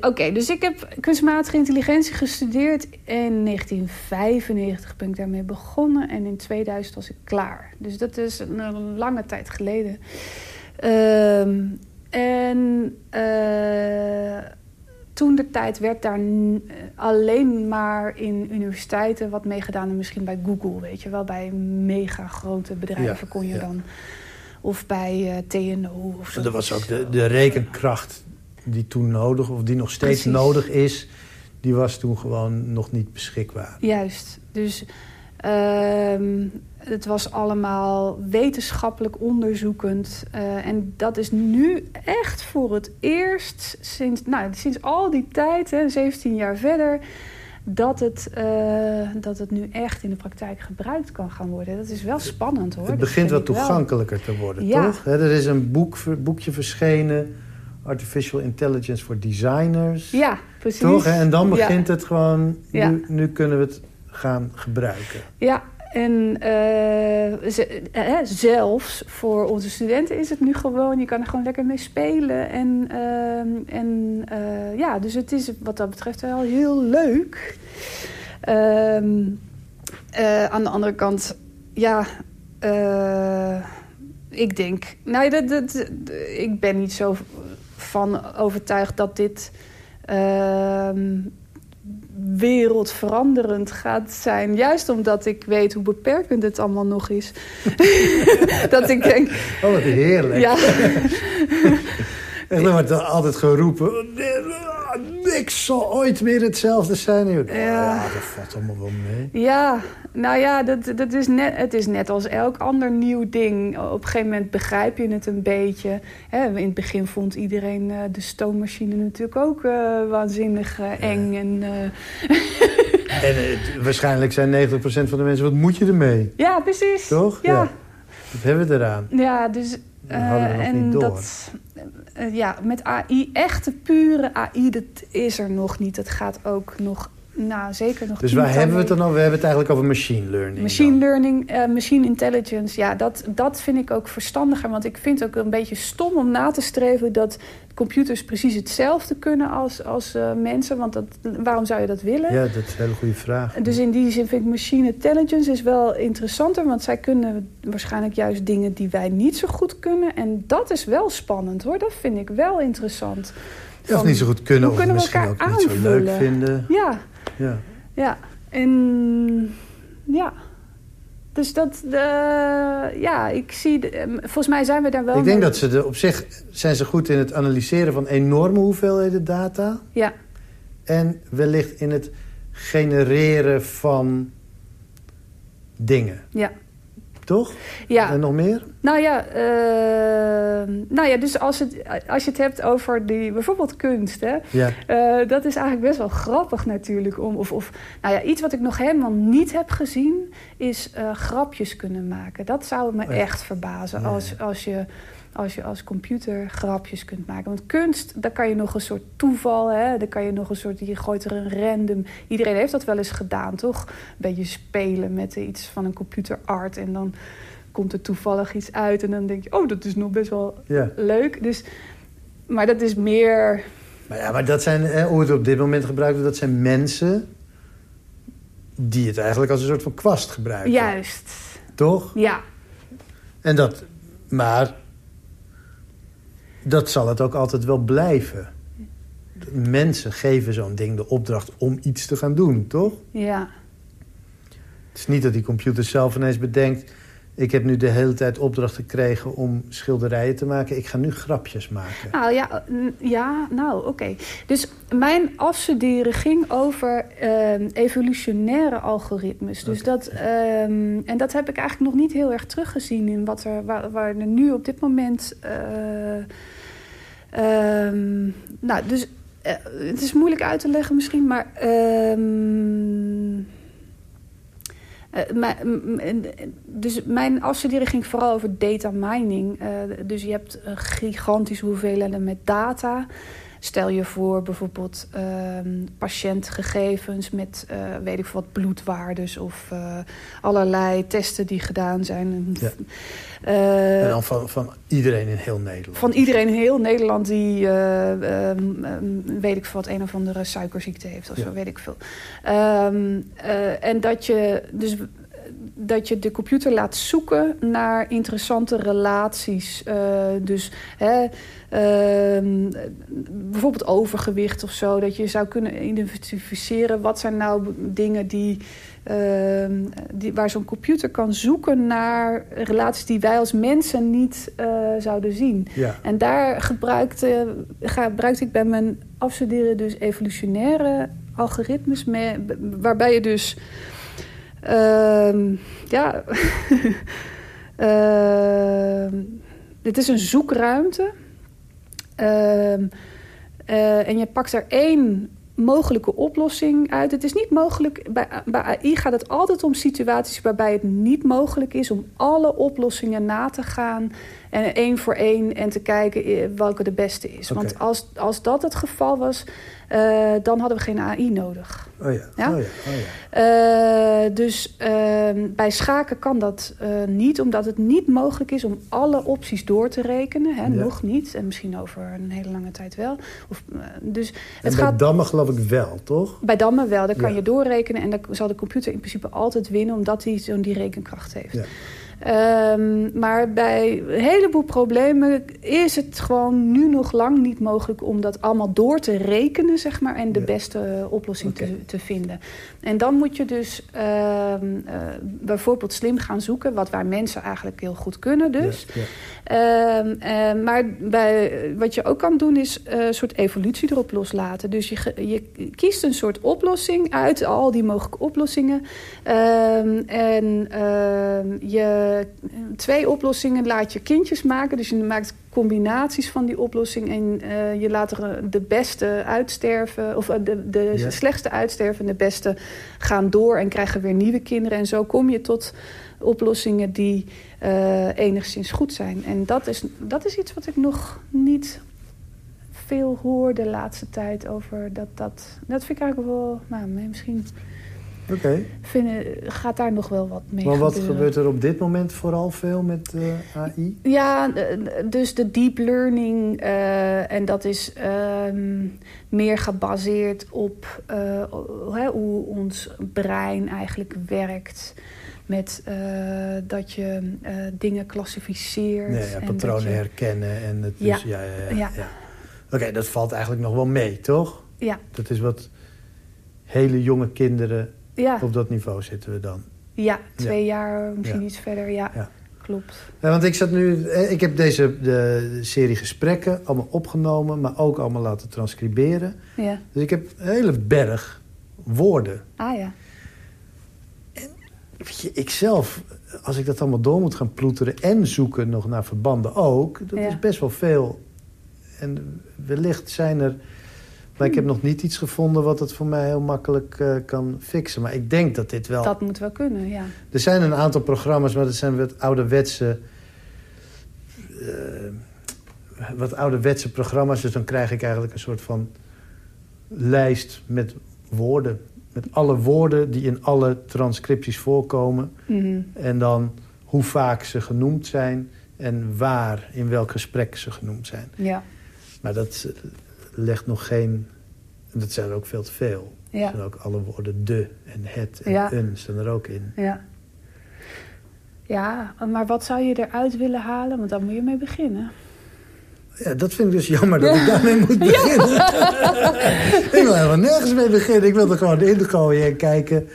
Oké, dus ik heb kunstmatige intelligentie gestudeerd. In 1995 ben ik daarmee begonnen. En in 2000 was ik klaar. Dus dat is een, lange tijd geleden. Ehm, en uh, toen de tijd werd daar alleen maar in universiteiten wat meegedaan. En misschien bij Google, weet je wel. Bij mega grote bedrijven ja, kon je ja. dan. Of bij uh, TNO of zo. Dat was ook de, de rekenkracht die toen nodig, of die nog steeds Precies. nodig is, die was toen gewoon nog niet beschikbaar. Juist. Dus, um, het was allemaal wetenschappelijk onderzoekend. Uh, en dat is nu echt voor het eerst sinds, nou, sinds al die tijd, hè, 17 jaar verder, dat het, uh, dat het nu echt in de praktijk gebruikt kan gaan worden. Dat is wel spannend hoor. Het begint wat toegankelijker te worden, ja. toch? er is een boek, boekje verschenen, Artificial Intelligence for Designers. Ja, precies. Toch? En dan begint het gewoon, nu, nu kunnen we het gaan gebruiken. Ja, en uh, zelfs voor onze studenten is het nu gewoon... je kan er gewoon lekker mee spelen. En, uh, en uh, ja, dus het is wat dat betreft wel heel leuk. Ehm, aan de andere kant, ja... ik denk... Nou, dat, dat, ik ben niet zo van overtuigd dat dit ehm, wereldveranderend gaat zijn. Juist omdat ik weet hoe beperkend het allemaal nog is. [laughs] dat ik denk... Oh, wat heerlijk. Ja. [laughs] en dan wordt altijd geroepen... Niks zal ooit meer hetzelfde zijn. Ja. ja, dat valt allemaal wel mee. Ja, nou ja, dat, dat is net, het is net als elk ander nieuw ding. Op een gegeven moment begrijp je het een beetje. Hè, in het begin vond iedereen uh, de stoommachine natuurlijk ook uh, waanzinnig uh, eng. Ja. En, [laughs] en waarschijnlijk zijn 90% van de mensen, wat moet je ermee? Ja, precies. Toch? Ja. Wat hebben we eraan? Ja, dus... en dat, ja, met AI, echte pure AI, dat is er nog niet. Het gaat ook nog nou, zeker nog Dus waar hebben we het dan over? We hebben het eigenlijk over machine learning. Machine learning, uh, machine intelligence. Ja, dat, dat vind ik ook verstandiger. Want ik vind het ook een beetje stom om na te streven... dat computers precies hetzelfde kunnen als, als uh, mensen. Want dat, waarom zou je dat willen? Ja, dat is een hele goede vraag. Dus in die zin vind ik machine intelligence is wel interessanter. Want zij kunnen waarschijnlijk juist dingen die wij niet zo goed kunnen. En dat is wel spannend hoor. Dat vind ik wel interessant. Ja, of niet zo goed kunnen, of misschien ook aanvullen? niet zo leuk vinden. Ja, ja. Ja, en ja. Dus dat, uh, ja, ik zie, de, ehm, volgens mij zijn we daar wel... Ik denk dat ze de, op zich zijn ze goed in het analyseren van enorme hoeveelheden data. Ja. En wellicht in het genereren van dingen. Ja. Toch? Ja. En nog meer? Nou ja, uh, nou ja dus als, het, als je het hebt over die, bijvoorbeeld kunst... Hè, ja. Uh, dat is eigenlijk best wel grappig natuurlijk. Om, of, of, nou ja, iets wat ik nog helemaal niet heb gezien... is uh, grapjes kunnen maken. Dat zou me oh echt verbazen. Als, als je als je als computer grapjes kunt maken. Want kunst, daar kan je nog een soort toeval, hè? daar kan je nog een soort, je gooit er een random. Iedereen heeft dat wel eens gedaan, toch? Een beetje spelen met iets van een computerart en dan komt er toevallig iets uit en dan denk je, oh, dat is nog best wel ja. leuk. Dus, maar dat is meer. Maar ja, maar dat zijn, hè, hoe het op dit moment gebruikt wordt, dat zijn mensen die het eigenlijk als een soort van kwast gebruiken. Juist. Toch? Ja. En dat, maar dat zal het ook altijd wel blijven. Mensen geven zo'n ding de opdracht om iets te gaan doen, toch? Ja. Het is niet dat die computer zelf ineens bedenkt... ik heb nu de hele tijd opdracht gekregen om schilderijen te maken. Ik ga nu grapjes maken. Nou ja, ja nou oké. Dus mijn afstuderen ging over uh, evolutionaire algoritmes. Dus okay. dat, um, en dat heb ik eigenlijk nog niet heel erg teruggezien... in wat er, waar, waar er nu op dit moment... Uh, Um, nou, dus uh, het is moeilijk uit te leggen misschien, maar... Um, uh, dus mijn afstuderen ging vooral over data mining. Uh, dus je hebt gigantische hoeveelheden met data... Stel je voor bijvoorbeeld uh, patiëntgegevens met uh, weet ik wat bloedwaardes of uh, allerlei testen die gedaan zijn. Ja. Uh, en dan van, van iedereen in heel Nederland. Van iedereen in heel Nederland die um, weet ik wat een of andere suikerziekte heeft of ja. zo, weet ik veel. En dat je dus dat je de computer laat zoeken naar interessante relaties. Uh, dus hè, uh, bijvoorbeeld overgewicht of zo. Dat je zou kunnen identificeren wat zijn nou dingen die, uh, die waar zo'n computer kan zoeken naar relaties die wij als mensen niet eh, zouden zien. Ja. En daar gebruikte, gebruikte ik bij mijn afstuderen dus evolutionaire algoritmes mee, waarbij je dus Ehm, ja, [laughs] Ehm, het is een zoekruimte. Ehm, eh, en je pakt er één mogelijke oplossing uit. Het is niet mogelijk, bij, bij AI gaat het altijd om situaties waarbij het niet mogelijk is om alle oplossingen na te gaan en één voor één en te kijken eh, welke de beste is. Want als, als dat het geval was, uh, dan hadden we geen AI nodig. Oh ja, ja? Oh ja, oh ja. Uh, dus uh, bij schaken kan dat niet, omdat het niet mogelijk is om alle opties door te rekenen. Hè? Ja. Nog niet, en misschien over een hele lange tijd wel. Of, dus het en bij gaat... dammen geloof ik wel, toch? Bij dammen wel, daar kan je doorrekenen en dan zal de computer in principe altijd winnen, omdat hij zo'n die rekenkracht heeft. Um, maar bij een heleboel problemen is het gewoon nu nog lang niet mogelijk om dat allemaal door te rekenen, zeg maar, en de ja. beste oplossing okay. te, te, vinden. En dan moet je dus uh, uh, bijvoorbeeld slim gaan zoeken, wat wij mensen eigenlijk heel goed kunnen, dus. Ja, ja. Uh, maar bij, wat je ook kan doen, is een soort evolutie erop loslaten. Dus je, je kiest een soort oplossing uit al die mogelijke oplossingen. Ehm, en je twee oplossingen laat je kindjes maken. Dus je maakt combinaties van die oplossing en uh, je laat er de beste uitsterven, of de, de ja. slechtste uitsterven en de beste gaan door en krijgen weer nieuwe kinderen. En zo kom je tot oplossingen die uh, enigszins goed zijn. En dat is, dat is iets wat ik nog niet veel hoor de laatste tijd over dat dat. Dat vind ik eigenlijk wel, nou, misschien Oké. Okay. Gaat daar nog wel wat mee Maar wat gebeuren. gebeurt er op dit moment vooral veel met uh, AI? Ja, dus de deep learning. Uh, en dat is um, meer gebaseerd op uh, hoe ons brein eigenlijk werkt. Met dat je dingen klassificeert. Nee, ja, patronen je... herkennen. En het dus, ja. ja, ja, ja. ja. Oké, okay, dat valt eigenlijk nog wel mee, toch? Ja. Dat is wat hele jonge kinderen ja. Op dat niveau zitten we dan. Ja, twee ja. jaar, misschien iets verder. Ja, klopt. want ik zat nu... Ik heb deze de serie gesprekken allemaal opgenomen... maar ook allemaal laten transcriberen. Ja. Dus ik heb een hele berg woorden. Ah ja. En weet je, ik zelf, als ik dat allemaal door moet gaan ploeteren... en zoeken nog naar verbanden ook... dat is best wel veel. En wellicht zijn er... Maar ik heb nog niet iets gevonden wat het voor mij heel makkelijk uh, kan fixen. Maar ik denk dat dit wel... Dat moet wel kunnen, ja. Er zijn een aantal programma's, maar dat zijn wat ouderwetse... Uh, wat ouderwetse programma's. Dus dan krijg ik eigenlijk een soort van lijst met woorden. Met alle woorden die in alle transcripties voorkomen. Mm -hmm. En dan hoe vaak ze genoemd zijn... en waar, in welk gesprek ze genoemd zijn. Ja. Maar dat legt nog geen... Dat zijn er ook veel te veel. Ja. Er zijn ook alle woorden de en het en ja. een staan er ook in. Ja. Ja, maar wat zou je eruit willen halen? Want daar moet je mee beginnen. Ja, dat vind ik dus jammer dat ik daarmee moet [laughs] beginnen. ik wil helemaal nergens mee beginnen. Ik wil er gewoon in gooien en kijken...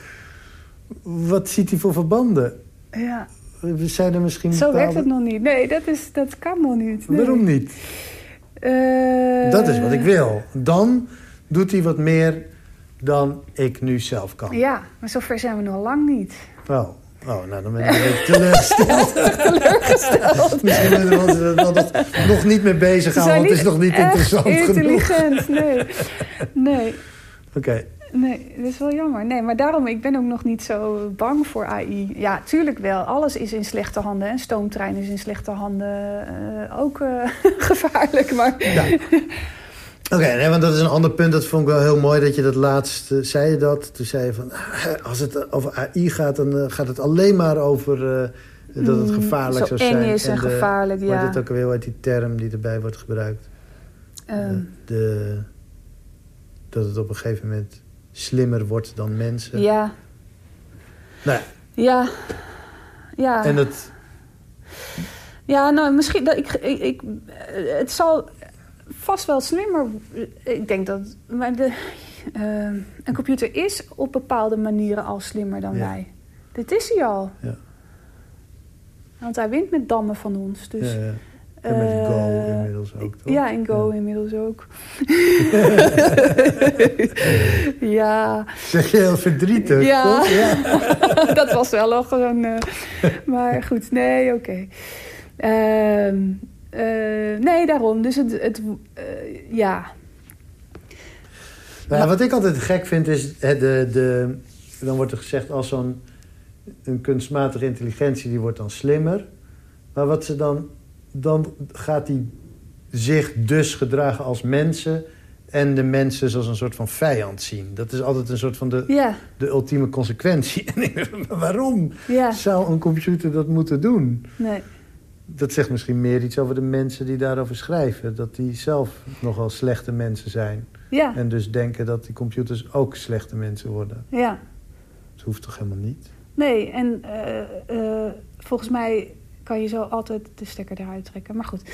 wat ziet hij voor verbanden? Ja. Zijn er misschien Zo bepaalde... werkt het nog niet. Nee, dat, is, dat kan nog niet. Nee. Waarom niet? Uh... Dat is wat ik wil. Dan doet hij wat meer dan ik nu zelf kan. Ja, maar zover zijn we nog lang niet. Oh, oh nou dan ben ik een beetje teleurgesteld. [laughs] teleurgesteld. Misschien ben er nog, nog niet mee bezig gaan, want het is nog niet interessant intelligent. genoeg. nee. Nee. Oké. Okay. Nee, dat is wel jammer. Nee, maar daarom, ik ben ook nog niet zo bang voor AI. Ja, tuurlijk wel. Alles is in slechte handen. En stoomtrein is in slechte handen uh, ook uh, [laughs] gevaarlijk. Maar... Ja. Oké, okay, nee, want dat is een ander punt. Dat vond ik wel heel mooi dat je dat laatst uh, zei. Je dat. Toen zei je van, als het over AI gaat, dan gaat het alleen maar over... dat het gevaarlijk Zo zou zijn. is en, en de, gevaarlijk, ja. Maar dit ook weer uit die term die erbij wordt gebruikt. Um. de, dat het op een gegeven moment slimmer wordt dan mensen. Ja. Nou ja. Ja. ja. En het... Ja, nou, misschien... Dat ik, ik, ik, het zal vast wel slimmer... Ik denk dat... Maar de, uh, een computer is op bepaalde manieren al slimmer dan ja. wij. Dit is hij al. Ja. Want hij wint met dammen van ons. Dus... Ja, ja. En met Eh, Go inmiddels ook, toch? Ja, in Go Ja. inmiddels ook. [laughs] ja, Zeg je heel verdrietig, Ja. toch? Ja. [laughs] dat was wel nog zo'n... eh, maar goed, nee, oké. Ehm, eh, nee, daarom. Dus het... het eh, ja, Nou ja, wat ik altijd gek vind is, hè, de, de, dan wordt er gezegd als zo'n een kunstmatige intelligentie, die wordt dan slimmer. Maar wat ze dan, dan gaat die zich dus gedragen als mensen en de mensen zoals een soort van vijand zien. Dat is altijd een soort van de, ja, de ultieme consequentie. [laughs] Waarom ja. zou een computer dat moeten doen? Nee. Dat zegt misschien meer iets over de mensen die daarover schrijven. Dat die zelf nogal slechte mensen zijn. Ja, En dus denken dat die computers ook slechte mensen worden. ja. Dat hoeft toch helemaal niet? Nee, en eh, eh, volgens mij kan je zo altijd de stekker eruit trekken. Maar goed. [laughs]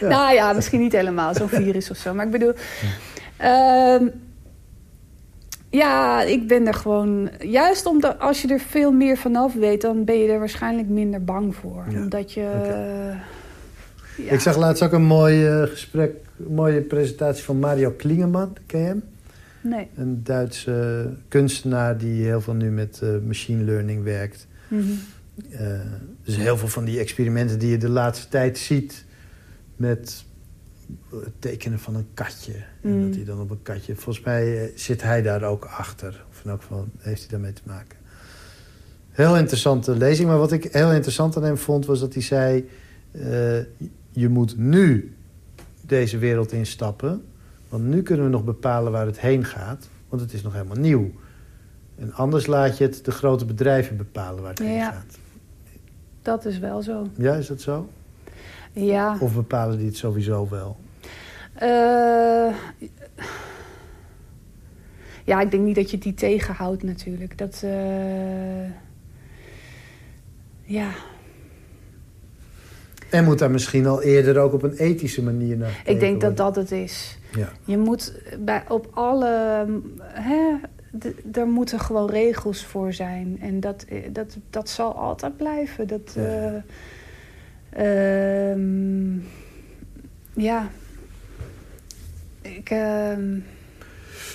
Nou ja, misschien niet helemaal, zo'n virus of zo. Maar ik bedoel... ehm, ja, ik ben er gewoon... Juist omdat als je er veel meer vanaf weet... dan ben je er waarschijnlijk minder bang voor. Ja, Omdat je... ja. Ik zag laatst ook een mooi eh, gesprek, een mooie presentatie van Mario Klingeman. Ken je hem? Nee. Een Duitse kunstenaar die heel veel nu met eh, machine learning werkt. Eh, dus heel veel van die experimenten die je de laatste tijd ziet met het tekenen van een katje. En Mm. dat hij dan op een katje... Volgens mij eh, zit hij daar ook achter. Of in elk geval heeft hij daarmee te maken. Heel interessante lezing. Maar wat ik heel interessant aan hem vond... was dat hij zei... eh, je moet nu deze wereld instappen. Want nu kunnen we nog bepalen waar het heen gaat. Want het is nog helemaal nieuw. En anders laat je het de grote bedrijven bepalen waar het heen Ja. gaat. Dat is wel zo. Ja, is dat zo? Ja. Of bepalen die het sowieso wel? Eh, ja, ik denk niet dat je die tegenhoudt natuurlijk. Dat, eh, ja, En moet daar misschien al eerder ook op een ethische manier naar ik denk dat worden? dat het is. Ja. Je moet bij, op alle... Hè, er moeten gewoon regels voor zijn. En dat, eh, dat, dat zal altijd blijven. Dat, Ja. eh, ehm, ja. Ik... ehm,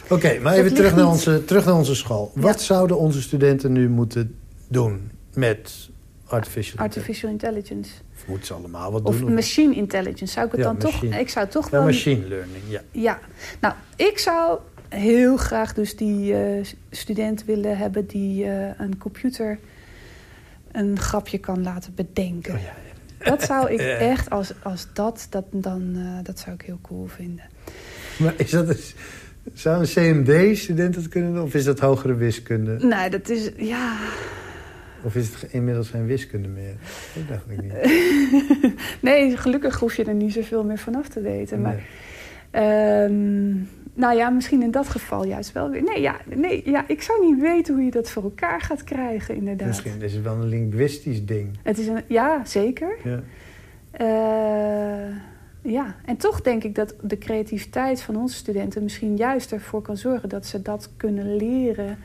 Oké, maar even terug naar, niet- onze, terug naar onze school. Ja. Wat zouden onze studenten nu moeten doen met artificial, artificial intelligence. Of moeten ze allemaal wat Of doen? machine intelligence. Zou ik het Ja, dan toch... Ik zou toch Ja, wel... machine learning, ja. Ja. Nou, ik zou heel graag dus die eh, student willen hebben... die eh, een computer een grapje kan laten bedenken. Oh, ja. Dat zou ik [laughs] echt, als, als dat, dat, dan, eh, dat zou ik heel cool vinden. Maar is dat een, zou een CMD-student dat kunnen doen? Of is dat hogere wiskunde? Nee, dat is... Ja... Of is het inmiddels geen wiskunde meer? Dat dacht ik niet. [laughs] nee, gelukkig hoef je er niet zoveel meer vanaf te weten. Maar Nee. Nou ja, misschien in dat geval juist wel weer. Nee, ja, nee ja, ik zou niet weten hoe je dat voor elkaar gaat krijgen, inderdaad. Misschien is het wel een linguïstisch ding. Het is een, ja, zeker. Ja. Eh, ja, en toch denk ik dat de creativiteit van onze studenten misschien juist ervoor kan zorgen dat ze dat kunnen leren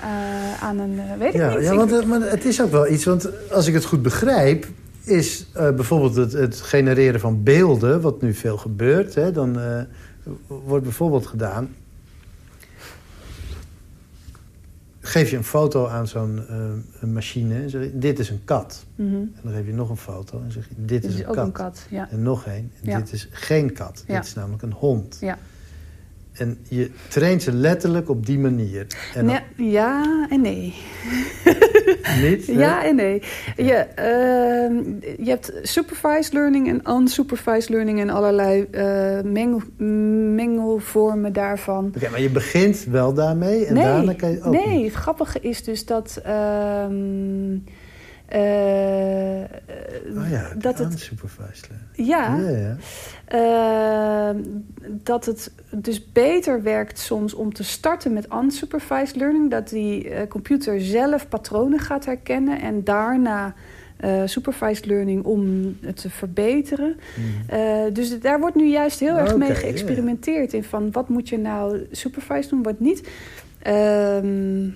eh, aan een, eh, weet ik Ja, niet. ja want het, maar het is ook wel iets, want als ik het goed begrijp, is bijvoorbeeld het, het genereren van beelden, wat nu veel gebeurt, hè, dan wordt bijvoorbeeld gedaan. Geef je een foto aan zo'n eh, machine en zeg je, dit is een kat. Mhm. En dan geef je nog een foto en zeg je, dit Dit is is een ook kat. een kat, ja. En nog één, Ja. dit is geen kat. Dit is namelijk een hond. Ja. En je traint ze letterlijk op die manier. En dan- ja en nee. niet? [laughs] hè? Ja en nee. Je, ehm, je hebt supervised learning en unsupervised learning en allerlei eh, mengel, mengelvormen daarvan. Oké, maar je begint wel daarmee en nee, daarna kan je ook nee, het grappige is dus dat. ehm, eh, Oh ja, dat het, unsupervised learning. ja, Ja, ja. Ehm, dat het dus beter werkt soms om te starten met unsupervised learning. Dat die eh, computer zelf patronen gaat herkennen en daarna eh, supervised learning om het te verbeteren. Eh, dus daar wordt nu juist heel erg mee geëxperimenteerd in van wat moet je nou supervised doen, wat niet. Ehm,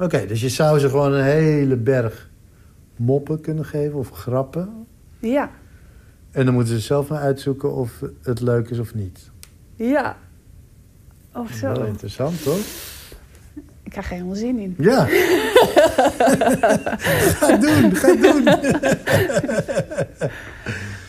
Oké, dus je zou ze gewoon een hele berg moppen kunnen geven of grappen. Ja, En dan moeten ze zelf maar uitzoeken of het leuk is of niet. ja. Of Wel zo. interessant, toch? Ik krijg er helemaal zin in. Ja. [laughs] ga doen, ga doen.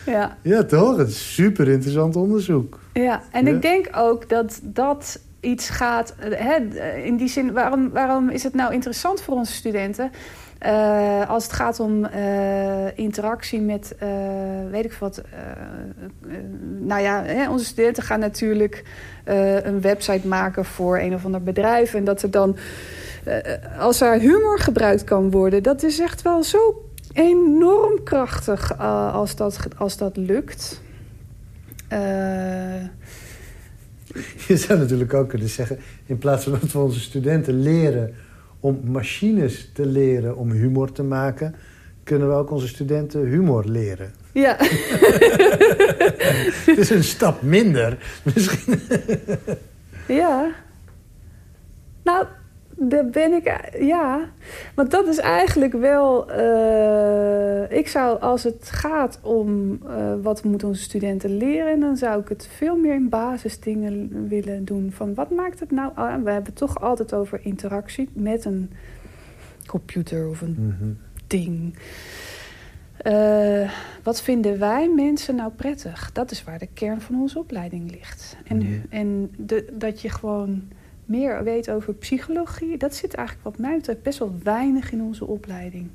Ja. Ja, toch? Het is super interessant onderzoek. Ja, en Ja. ik denk ook dat dat iets gaat. eh, Hè, in die zin, waarom, waarom is het nou interessant voor onze studenten? Eh, als het gaat om eh, interactie met, eh, weet ik wat. eh, eh, nou ja, hè, onze studenten gaan natuurlijk eh, een website maken voor een of ander bedrijf. En dat er dan, eh, als er humor gebruikt kan worden, dat is echt wel zo enorm krachtig eh, als, dat, als dat lukt. Eh, [laughs] Je zou natuurlijk ook kunnen zeggen... in plaats van dat we onze studenten leren om machines te leren om humor te maken... kunnen we ook onze studenten humor leren. ja. [laughs] Het is een stap minder. Misschien. Ja. Nou, daar ben ik... Ja. Want dat is eigenlijk wel... eh, ik zou, als het gaat om eh, wat moeten onze studenten leren... dan zou ik het veel meer in basisdingen willen doen. Van wat maakt het nou... ah, we hebben het toch altijd over interactie met een computer of een Mhm. ding. Eh, wat vinden wij mensen nou prettig? Dat is waar de kern van onze opleiding ligt. En, en de, dat je gewoon meer weet over psychologie, dat zit eigenlijk wat mij betreft best wel weinig in onze opleiding.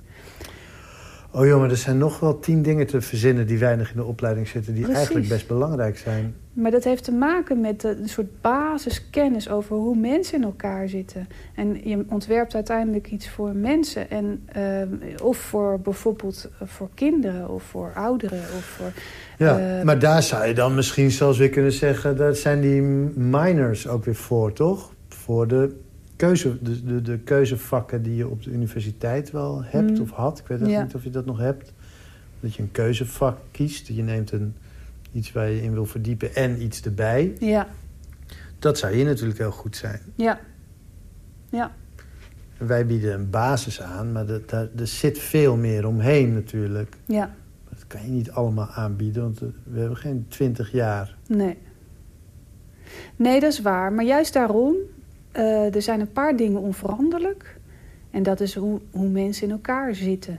Oh maar er zijn nog wel tien dingen te verzinnen... die weinig in de opleiding zitten... die Precies. eigenlijk best belangrijk zijn. Maar dat heeft te maken met een soort basiskennis over hoe mensen in elkaar zitten. En je ontwerpt uiteindelijk iets voor mensen. En, ehm, of voor bijvoorbeeld eh, voor kinderen of voor ouderen. Of voor, Ja, Eh, maar daar zou je dan misschien zelfs weer kunnen zeggen... daar zijn die minors ook weer voor, toch? Voor de, keuze, de, de, de keuzevakken die je op de universiteit wel hebt Mm. of had. Ik weet echt Ja. niet of je dat nog hebt. Dat je een keuzevak kiest. Je neemt een, iets waar je in wil verdiepen en iets erbij. ja, Dat zou hier natuurlijk heel goed zijn. ja, ja. Wij bieden een basis aan, maar daar, er zit veel meer omheen natuurlijk. Ja, Dat kan je niet allemaal aanbieden, want we hebben geen twintig jaar. nee. Nee, dat is waar. Maar juist daarom, eh, er zijn een paar dingen onveranderlijk. En dat is hoe, hoe mensen in elkaar zitten.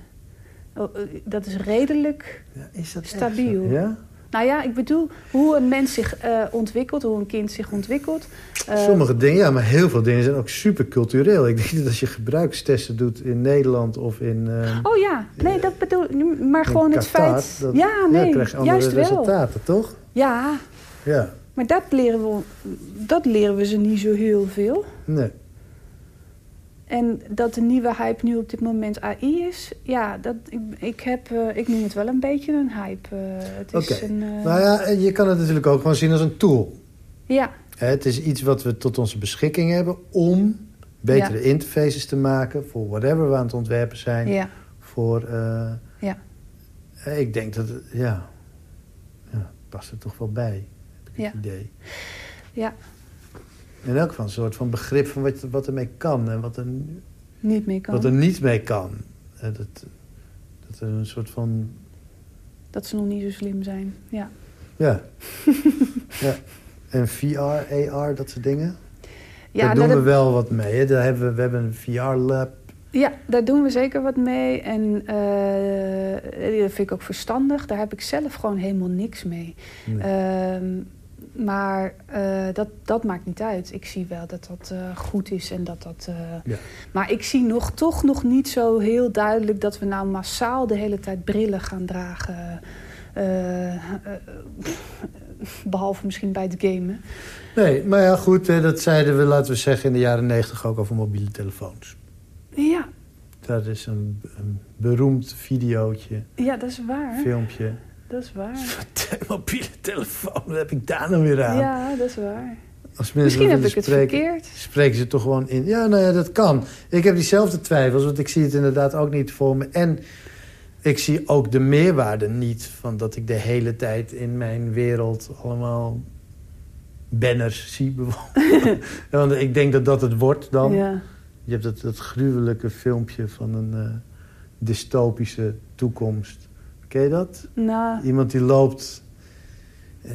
Oh, eh, Dat is redelijk... Ja, is dat Stabiel. Ja? Nou ja, ik bedoel hoe een mens zich eh, ontwikkelt, hoe een kind zich ontwikkelt. Sommige dingen, ja, maar heel veel dingen zijn ook super cultureel. Ik denk [laughs] dat als je gebruikstesten doet in Nederland of in... eh, Oh ja, nee, dat bedoel ik. Maar gewoon het feit... dat- ja, nee, krijg je andere juist wel. resultaten, toch? Ja, Ja, maar dat leren, we, dat leren we ze niet zo heel veel. nee. En dat de nieuwe hype nu op dit moment AI is, ja, dat, ik, ik, heb, eh, ik noem het wel een beetje een hype. eh, Oké. eh, Nou ja, je kan het natuurlijk ook gewoon zien als een tool. ja, Het is iets wat we tot onze beschikking hebben om betere interfaces te maken voor whatever we aan het ontwerpen zijn. ja, Voor, Ja. ik denk dat, ja, ja, past er toch wel bij, ik Ja. het idee. ja, In elk geval een soort van begrip van wat, wat ermee kan en wat er, niet meer kan. wat er niet mee kan. Eh, dat, dat er een soort van, Dat ze nog niet zo slim zijn, ja. ja. [laughs] ja. En VR, AR, dat soort dingen. Ja, Daar nou, doen we wel wat mee. Hè. Daar hebben we, we hebben een VR-lab. Ja, daar doen we zeker wat mee. En eh, dat vind ik ook verstandig. Daar heb ik zelf gewoon helemaal niks mee. Ehm, maar eh, dat, dat maakt niet uit. Ik zie wel dat dat eh, goed is en dat dat. eh, Ja. Maar ik zie nog, toch nog niet zo heel duidelijk dat we nou massaal de hele tijd brillen gaan dragen. Eh, eh, behalve misschien bij het gamen. Nee, maar ja, goed, dat zeiden we, laten we zeggen, in de jaren negentig ook over mobiele telefoons. Ja, Dat is een, een beroemd videootje, ja, dat is waar. filmpje. Dat is waar. [laughs] Mobiele telefoon, wat heb ik daar nou weer aan? Ja, dat is waar. Als Misschien heb ik het spreken, verkeerd. Spreken ze toch gewoon in? Ja, nou ja, dat kan. Ik heb diezelfde twijfels, want ik zie het inderdaad ook niet voor me. En ik zie ook de meerwaarde niet van dat ik de hele tijd in mijn wereld allemaal banners zie. bijvoorbeeld. [laughs] want ik denk dat dat het wordt dan. Ja. Je hebt dat, dat gruwelijke filmpje van een eh, dystopische toekomst. Ken je dat? Nou, Iemand die loopt... eh,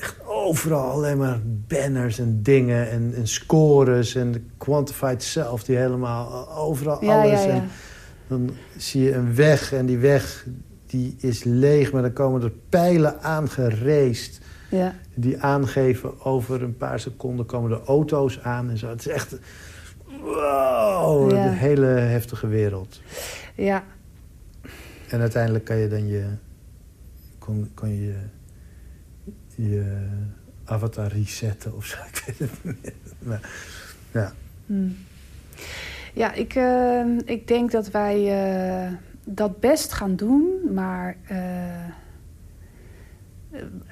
Echt overal alleen maar banners en dingen en, en scores en de quantified self die helemaal overal ja, alles. ja, ja. En dan zie je een weg en die weg die is leeg, maar dan komen er pijlen aangereest ja. die aangeven over een paar seconden komen de auto's aan en zo. Het is echt wow, een hele heftige wereld. ja. En uiteindelijk kan je dan je kon, je, je avatar resetten of zo. [laughs] Maar, ja. Hmm. Ja, ik, eh, ik denk dat wij eh, dat best gaan doen, maar eh, eh,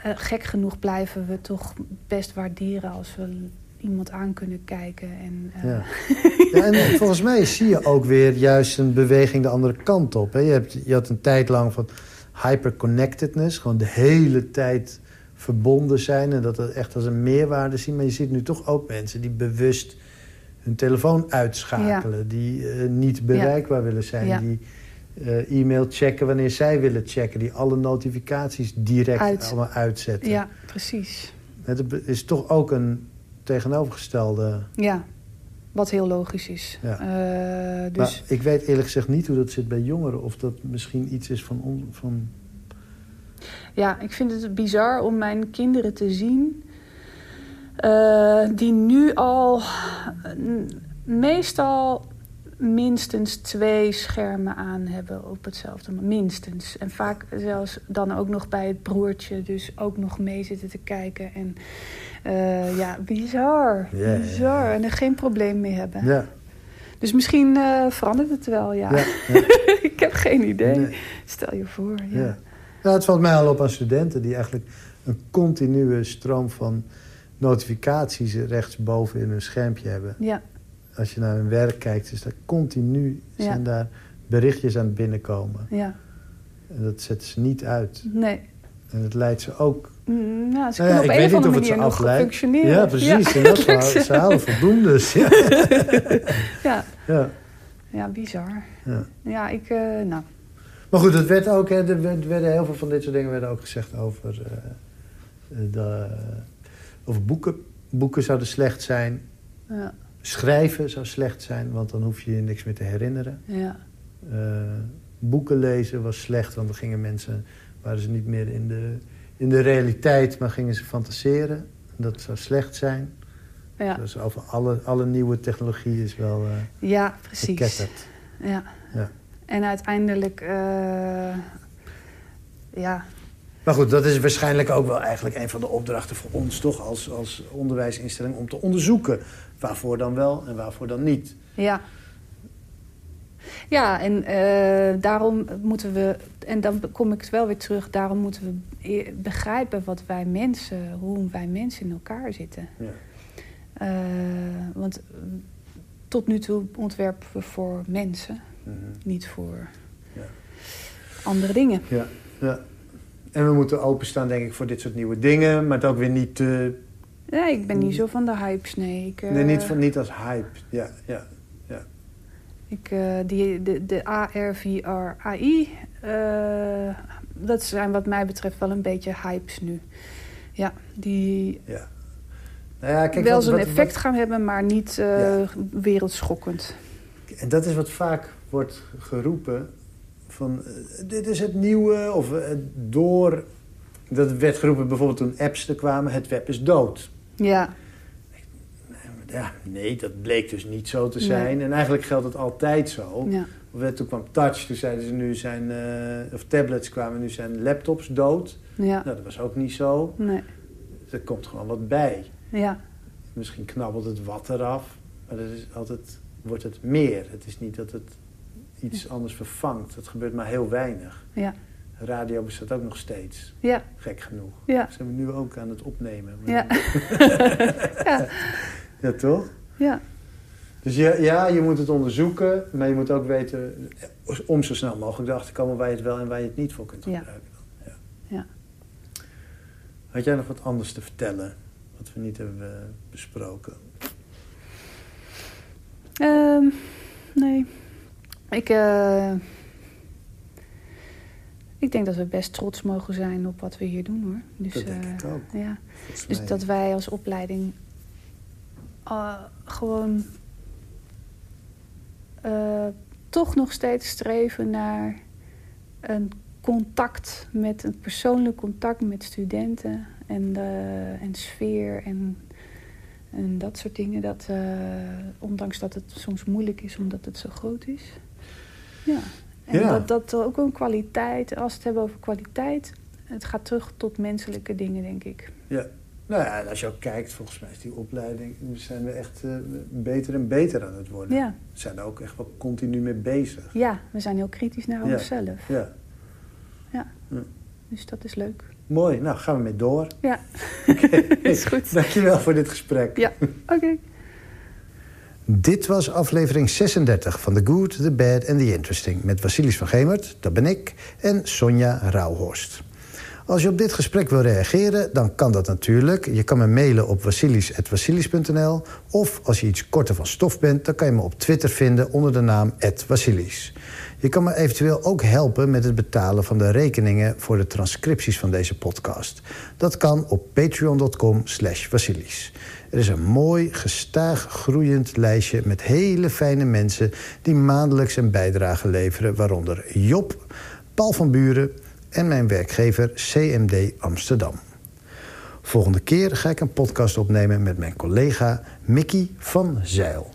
gek genoeg blijven we toch best waarderen als we iemand aan kunnen kijken. En, eh, Ja. [laughs] Ja, en volgens mij zie je ook weer juist een beweging de andere kant op. Hè. Je, hebt, je had een tijd lang van hyperconnectedness. Gewoon de hele tijd verbonden zijn. En dat het echt als een meerwaarde zien. Maar je ziet nu toch ook mensen die bewust hun telefoon uitschakelen. Die eh, niet bereikbaar willen zijn. Ja. Die eh, e-mail checken wanneer zij willen checken. Die alle notificaties direct Uit. allemaal uitzetten. ja, precies. Het is toch ook een tegenovergestelde... Ja, wat heel logisch is. Ja. Eh, dus Maar ik weet eerlijk gezegd niet hoe dat zit bij jongeren. Of dat misschien iets is van... On, van Ja, ik vind het bizar om mijn kinderen te zien. eh, die nu al eh, meestal minstens twee schermen aan hebben op hetzelfde moment. Minstens. En vaak zelfs dan ook nog bij het broertje. Dus ook nog mee zitten te kijken. En eh, ja, bizar. Bizar. En er geen probleem mee hebben. ja, Dus misschien eh, verandert het wel, ja. [laughs] ik heb geen idee. nee, Stel je voor, ja. ja. Het valt mij al op aan studenten die eigenlijk een continue stroom van notificaties rechtsboven in hun schermpje hebben. Ja, Als je naar hun werk kijkt, is daar continu zijn daar berichtjes aan het binnenkomen. ja. En dat zetten ze niet uit. Nee. En het leidt ze ook... Mm, Nou, ze Nou ja, op ik een weet of niet andere of het manier nog functioneren. Ja, precies. Ja, dat [laughs] ze, ze. halen voldoendes. Ja. [laughs] Ja, ja, ja bizar. ja. Ja, ik... eh, nou, Maar goed, het werd ook, hè, er werd- werden heel veel van dit soort dingen werden ook gezegd over, eh, de, over boeken. Boeken zouden slecht zijn. ja, Schrijven zou slecht zijn, want dan hoef je je niks meer te herinneren. ja, boeken lezen was slecht, want dan gingen mensen, waren ze niet meer in de, in de realiteit, maar gingen ze fantaseren. Dat zou slecht zijn. ja, Dus over alle, alle nieuwe technologie is wel eh ja, precies. geketterd. Ja. Ja. En uiteindelijk... eh, ja, Maar goed, dat is waarschijnlijk ook wel eigenlijk een van de opdrachten voor ons, toch? Als, als onderwijsinstelling om te onderzoeken waarvoor dan wel en waarvoor dan niet. ja. Ja, en eh, daarom moeten we... En dan kom ik wel weer terug. Daarom moeten we e- begrijpen wat wij mensen... Hoe wij mensen in elkaar zitten. Ja. Eh, want eh, tot nu toe ontwerpen we voor mensen, Mhm. niet voor Ja. andere dingen. Ja, ja. En we moeten openstaan, denk ik, voor dit soort nieuwe dingen, maar het ook weer niet te. Nee, ik ben niet zo van de hypes, nee. Ik, Nee, niet, van, niet als hype. Ja, ja. Ik, eh, die, de, de AR, VR, AI, eh, dat zijn wat mij betreft wel een beetje hypes nu. Ja, die ja. Nou ja, kijk, wel wat- effect gaan hebben, maar niet eh, Ja. wereldschokkend. en dat is wat vaak wordt geroepen: van dit is het nieuwe, of door. Dat werd geroepen bijvoorbeeld toen apps er kwamen: het web is dood. Ja, Ja, nee, dat bleek dus niet zo te Nee. zijn. En eigenlijk geldt het altijd zo. ja, toen kwam touch, toen zeiden ze nu zijn, eh, of tablets kwamen, nu zijn laptops dood. ja, Nou, dat was ook niet zo. nee, Er komt gewoon wat bij. ja, Misschien knabbelt het wat eraf, maar dat is altijd, wordt het meer. Het is niet dat het iets anders vervangt. Dat gebeurt maar heel weinig. ja, Radio bestaat ook nog steeds, ja, gek genoeg. ja, Zijn we nu ook aan het opnemen. ja, [laughs] [laughs] ja, Ja, toch? ja. Dus ja, ja, je moet het onderzoeken, maar je moet ook weten eh, om zo snel mogelijk erachter te komen waar je het wel en waar je het niet voor kunt gebruiken. Ja. Ja. Had jij nog wat anders te vertellen, wat we niet hebben eh, besproken? Ehm, nee. Ik, uh, ik denk dat we best trots mogen zijn op wat we hier doen hoor. Dus, dat denk ik ook. Ja. Dus dat wij als opleiding uh, gewoon uh, toch nog steeds streven naar een contact met een persoonlijk contact met studenten en, de, en sfeer en, en dat soort dingen. Dat, uh, ondanks dat het soms moeilijk is omdat het zo groot is. Ja. En Ja. dat, dat ook een kwaliteit, als we het hebben over kwaliteit, het gaat terug tot menselijke dingen, denk ik. Ja. Nou ja, en als je ook kijkt, volgens mij is die opleiding... zijn we echt eh, beter en beter aan het worden. Ja. We zijn er ook echt wel continu mee bezig. Ja, we zijn heel kritisch naar Ja. onszelf. Ja. Ja. Ja. Dus dat is leuk. Mooi, nou gaan we mee door. Ja, [laughs] Oké. is goed. Dankjewel voor dit gesprek. Ja, oké. Dit was aflevering 36 van The Good, The Bad and The Interesting... met Vasilis van Gemert, dat ben ik, en Sonja Rauhorst. Als je op dit gesprek wil reageren, dan kan dat natuurlijk. Je kan me mailen op vasilis.vasilis.nl... of als je iets korter van stof bent... dan kan je me op Twitter vinden onder de naam @vasilis. Je kan me eventueel ook helpen met het betalen van de rekeningen... voor de transcripties van deze podcast. Dat kan op patreon.com slash. Er is een mooi, gestaag groeiend lijstje met hele fijne mensen... die maandelijks een bijdrage leveren, waaronder Job, Paul van Buren... en mijn werkgever CMD Amsterdam. Volgende keer ga ik een podcast opnemen met mijn collega Mickey van Zeil.